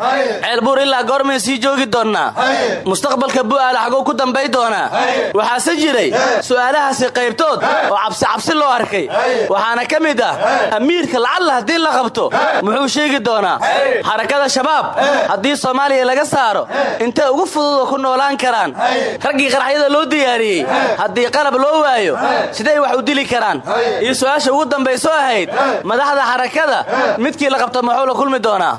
ceelbuur ilaa goormayn sii joogi doonnaa mustaqbalka bu'aala xaguu ku dambay doonaa waxaase jiray su'aalahaasi qaybtood oo cabsicabsi loo arkay. Waxaana ka mid ah amiirka lacalla haddii la qabto muxuu sheegi doonaa xarakada shabaab haddii soomaaliya laga saaro intay ugu fududoo ku noolaan karaan. Raggii qaraxyada loo diyaariyey haddii qalab loo waayo siday wax u dili karaan. Iyo su'aasha ugu dambayso ahayd madaxda xarakada midkii la qabto muxuu la kulmi doonaa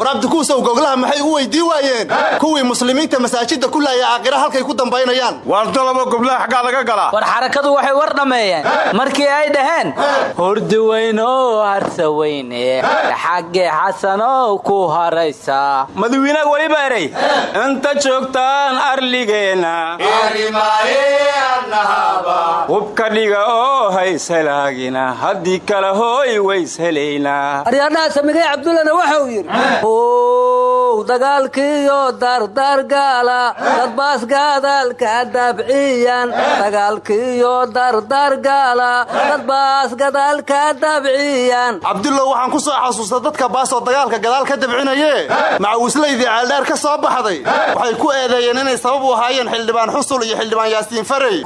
abdikuusow goglaha maxay u weydii waayeen? Kuwii muslimiinta masaajidda ku laaya aakhira halkay ku dambaynayaan. Waar dalabo goblaha xaggaa laga galaa war xarakadu waxay war dhammeeyeen markii ay dhaheen hurdi weyno harsa weyne. Xagge xasanow ku haraysaa madawiinaha weliba eray. Inta joogtaan arligeenna. Hubka dhiga oo hayshelaagina haddii kale hooy wayshelaynaa aryaadhaha samigay cabdullana waxau yidhi ow dagaalkiiyo dardargaala dadbaasgadaalka dabciyan. Dagaalkiiyo dardargaala dadbaasgadaalka dabciyan. Cabdullow waxaan ku soo xasuusta dadka baasoo dagaalka gadaal ka dabcinaye macawislaydii ceeldheer ka soo baxday. Waxay ku eedeeyeen inay sabab u ahaayeen xildhibaan xusul iyo xildhibaan yaasiin farey.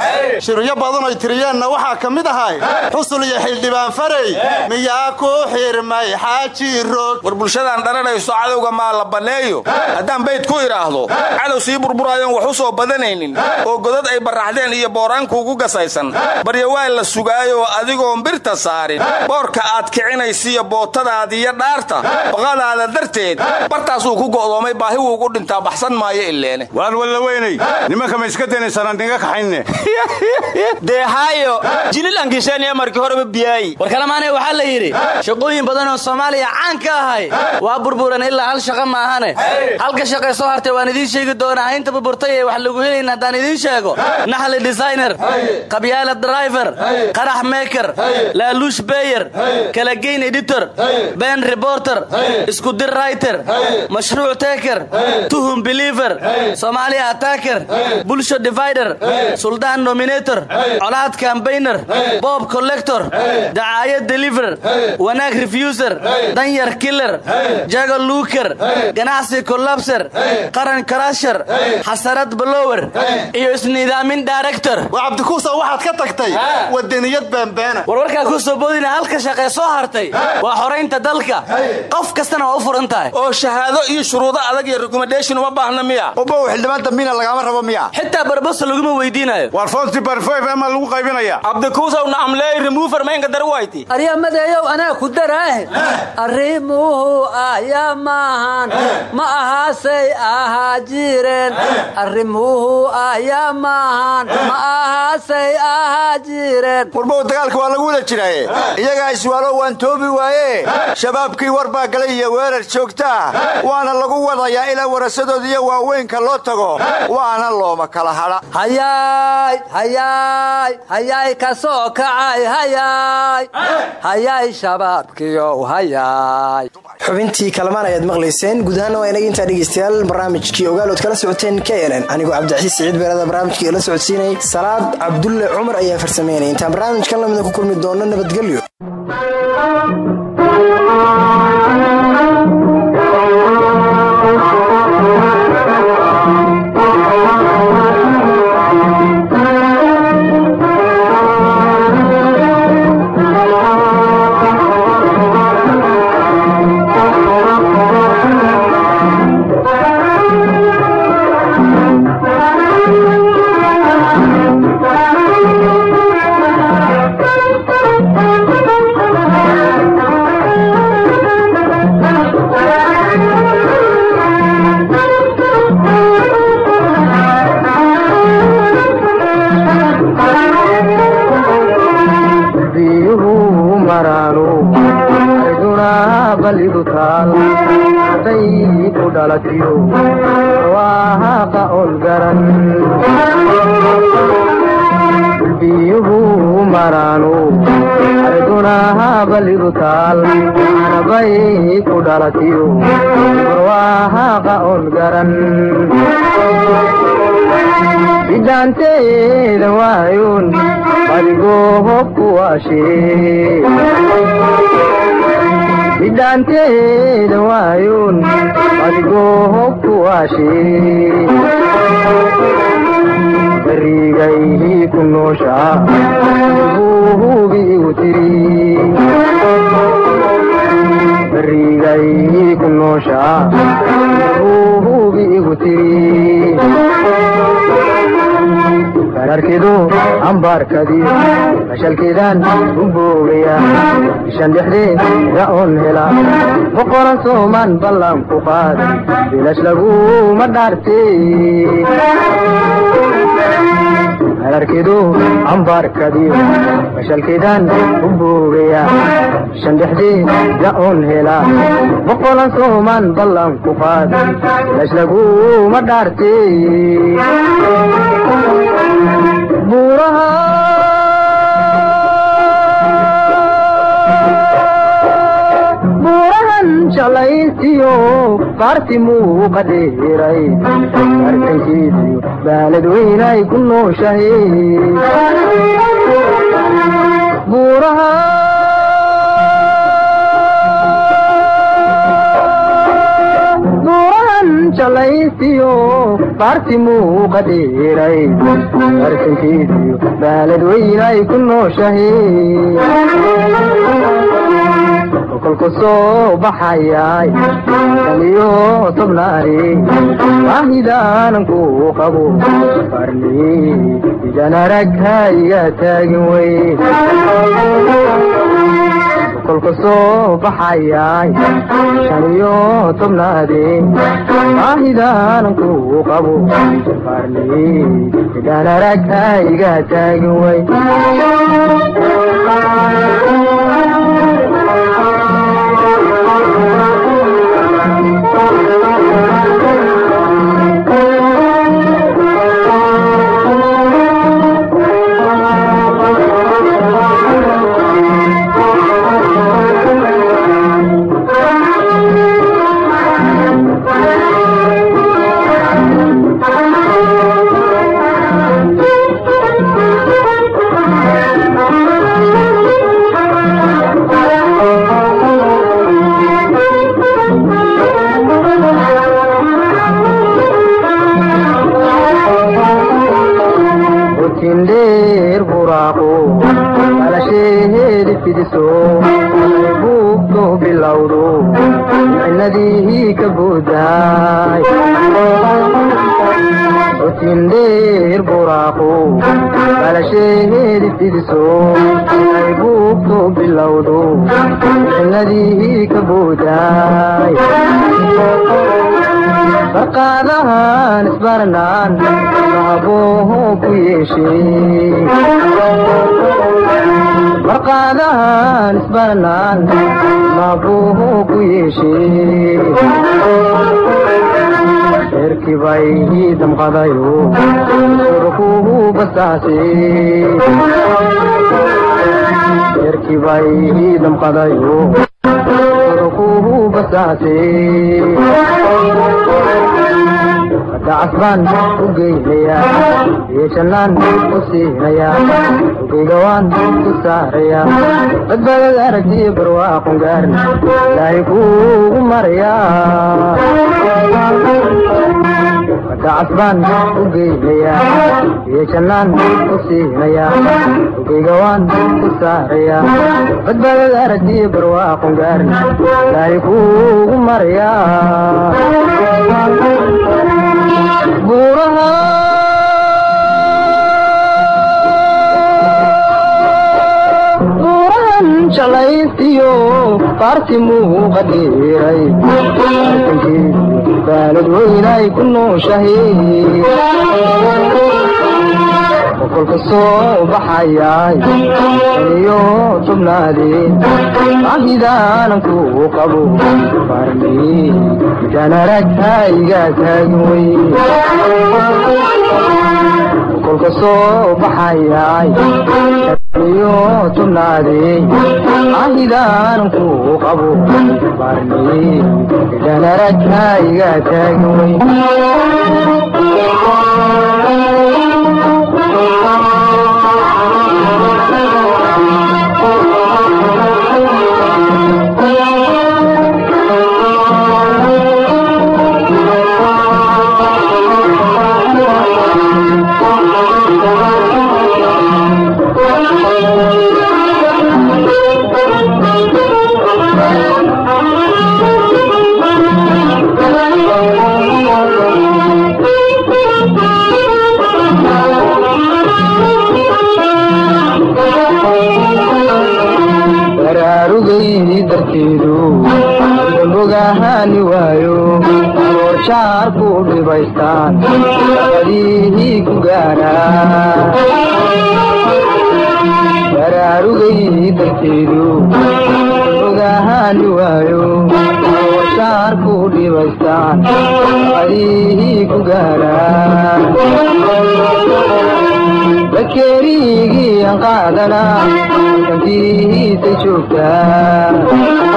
Shiryo badan oy tiriyeenna waxaa ka mid ahay xusul iyo xildhibaan farey. Miyaa ku xirmay xaaji roog? War bulshadaan dharanayso cadowga maa la banneeyo haddaan bayd ku idhaahdo cadow sii burburaayoon wax u soo badanaynin. Oo godad ay barraxdeen iyo booraankuugu gasaysan. Barya waa la sugaayoo adigoon birta saarin. Boorka aad kicinaysiiyo bootadaadiiyo dhaarta. Baqadaada darteed bartaasuu ku go'doomay baahi wuugu dhintaa baxsan maayo ileene waan walla weynay. Nimanka ma iska danaysanaan dinga kaxayne deehaayo jilil ankisheeniya markii horeba biyaayi. War kalamaane waxaa la yidhi shaqooyin badan oo soomaaliya caan ka ahay. Waa burburan ilaa hal shaqa maahane halka shaqay soo hartay waan idiin sheegi doonaa. Haynta burburtay ee wax lagu helayn haddaan idiin sheego. Naxli designer qabyaala driver qarax maker laaluush beyer kalageyn editor ben reporter iskudir writer mashruuc taker tuhum believer somalia attacker bulsho divider suldaan nominator colaad cambaigner bob collector dacaayad deliver wanaag refuser danyar killer jago luuker ganacsi kolabser qaran karashar xasarad balower iyo isniidaamin director. Waa cabdikuusa waxaad ka tagtay wadaniyad baanbaana warwarkaa ku soo boodina halka shaqee soo hartay. Waa xoraynta dalka. Qof kastana waa u furan tahay oo shahaado iyo shuruudo adag iyo recommendation uma baahna miya. Ubow xildhibaanta mina lagama rabo miya. Xitaa barbosa laguma weydiinayo war foonti barfoyf ama lagu qaybinaya. Cabdikuusaw nacamleey remover maynka darwayti aryamadeeyow anaa ku daraahe arrimuhu ahyaa maahan ma ahaasay ahaa jireen arrimuhu ahyaa maahan ma ahaasay ahaa jireen warbow dagaalka waa lagu wada jiraaye iyagaa iswaalo waan toobi waaye shabaabkii war baa galay iyo weerar joogtaa waana lagu wadayaa ilaa warasadood iyo waaweynka loo tago waana looma kala hadha hayaay hayaay hayaay ka soo kacay hayaay hayaay shabaabkiyow hayaay xubintii kalamaan ayaad maqlayseen guud ahaana waa inaga intaa dhegeystayaal barnaamijkii ogaalood kala socoteen k nn anigoo cabdicasiis siciid beerada barnaamijkii ila socodsiinay. Salaad cabdulle cumar ayaa farsameynaya intaan barnaamijkan lamida ku kulmi doono nabadgelyo ardunaha balidu taal anabay ku dhalatiyo barwaahaqa on garan bidhaanteeda waayun adigoo hobku waashee bidhaanteeda waayun adigoo hobku waashee bariigayhii bariigayhii ku nooshaa buu hubi igu tiri kararkidu ambaarkadii fashalkeedaan u boogaya bishan dhexdee ra'oon hela boqoran soomaan ballan ku qaad bilash laguma dhaartee kararkidu ambaarkadii fashalkeedaan u boogaya bishan dhexdee ra'oon hela boqoran soomaan ballan ku qaad bilash laguma dhaartee buuraha buurahan shalaysiyo qaarti muuqa dheeray arkankiisiyo baalad weynay ku nooshahe buuraha. Shalaysiyo baarti muuqa dheeray arkankiisiyo baalad weynay ku nooshahe kolku soo baxayay. Daliyo tobnaani baahidaanan ku qabo farni idan arag haiga taagin wey. Kolku soo baxayay. Shan iyo tobnaadi baahidaanan ku qabo farni idan arag haiga taagin fidiso buugto bilowdo micnadii ka buudaay cutindheer buraaqo balasheedi fidiso buugto bilowdo micnadii ka buudaay barqaadahan isbarnaan mahaboho ku yeeshey barqaadahan isbarnaan mahabooho ku yeeshee reerkii bay ii damqadayo surkuhu basaase reerkii bay ii damqadayo surkuhu basaase dacasbaan u geynayaa iyo jannaan u siinayaa ogeyga waan ku saarayaa badbaadad aragtiyo barwaaqon gaarin ilaahay kuugu marayaa. Dacasbaan u geynayaa iyo jannaan u siinayaa ogeyga waan ku saarayaa badbaadad aragtiyo barwaaqon gaarin ilaahay kuugu marayaa jalaysiyo baarti muuqa dheeray baalad weynay ku nooshahay boqolka soo baxayaay aniyo tobnaadeen baahidaanan ku qabo farmi midaan aragtayga taagin wey boqolka soo baxayaay aniyo tobnaadeen baahidaanan ku qabo farmi midaan aragtayga taagin wey baraarugayni darteedu dambogahaani waayo aboor jaar ku dhibaystaan abadihii ku gaara baraarugayni darteedu dambogahaani waayo aboor jaar ku dhibaystaan abadihii ku gaara bakeerigii aan qaadana kankiisa joogtaa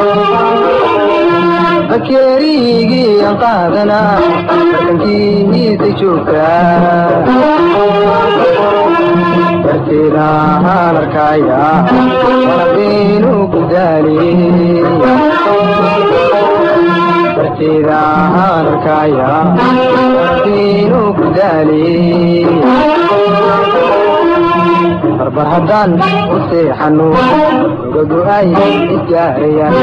bakeerigii aan qaadana kankiisa joogtaa darteeda aan arkaya walabeenu ku daali darteeda aan arkaya walabeenu ku daali barbar haddaan u seexano ogagu ay isgaarayaan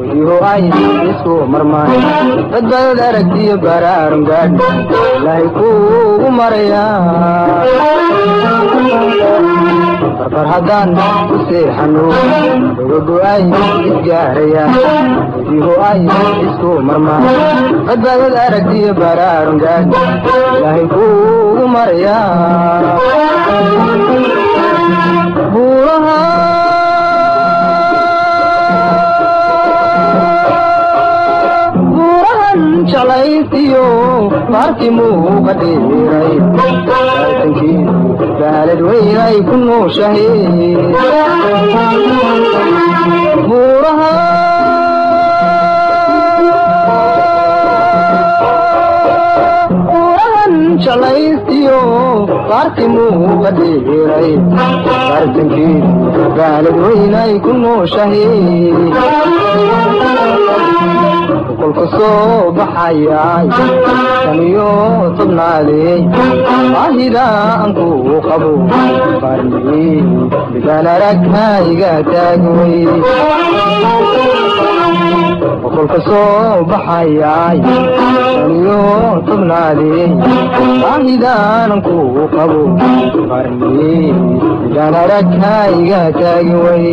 weliho ay isku marmaan badbaadad aragtiyo baraarun gaadh ilaahay kuugu barbar haddaan u seexano ogagu ay isgaarayaan weliho ay isku marmaan badbaadad aragtiyo baraarun gaadh ilaahay kuugu marayaa baarti muuqa dheeray aasankiisu baalad weynay ku nooshahay buuraha jalaysiyo baarti muuqa dheeray bartankiisu baalad weynay ku nooshahay boqolka soo baxayay shan iyo tobnaadey baahida aan ku qabo qarni midaan aragtayga taagway. Boqolka soo baxayay shan iyo tobnaadey baahidaanan ku qabo qarni midaan aragtayga taagway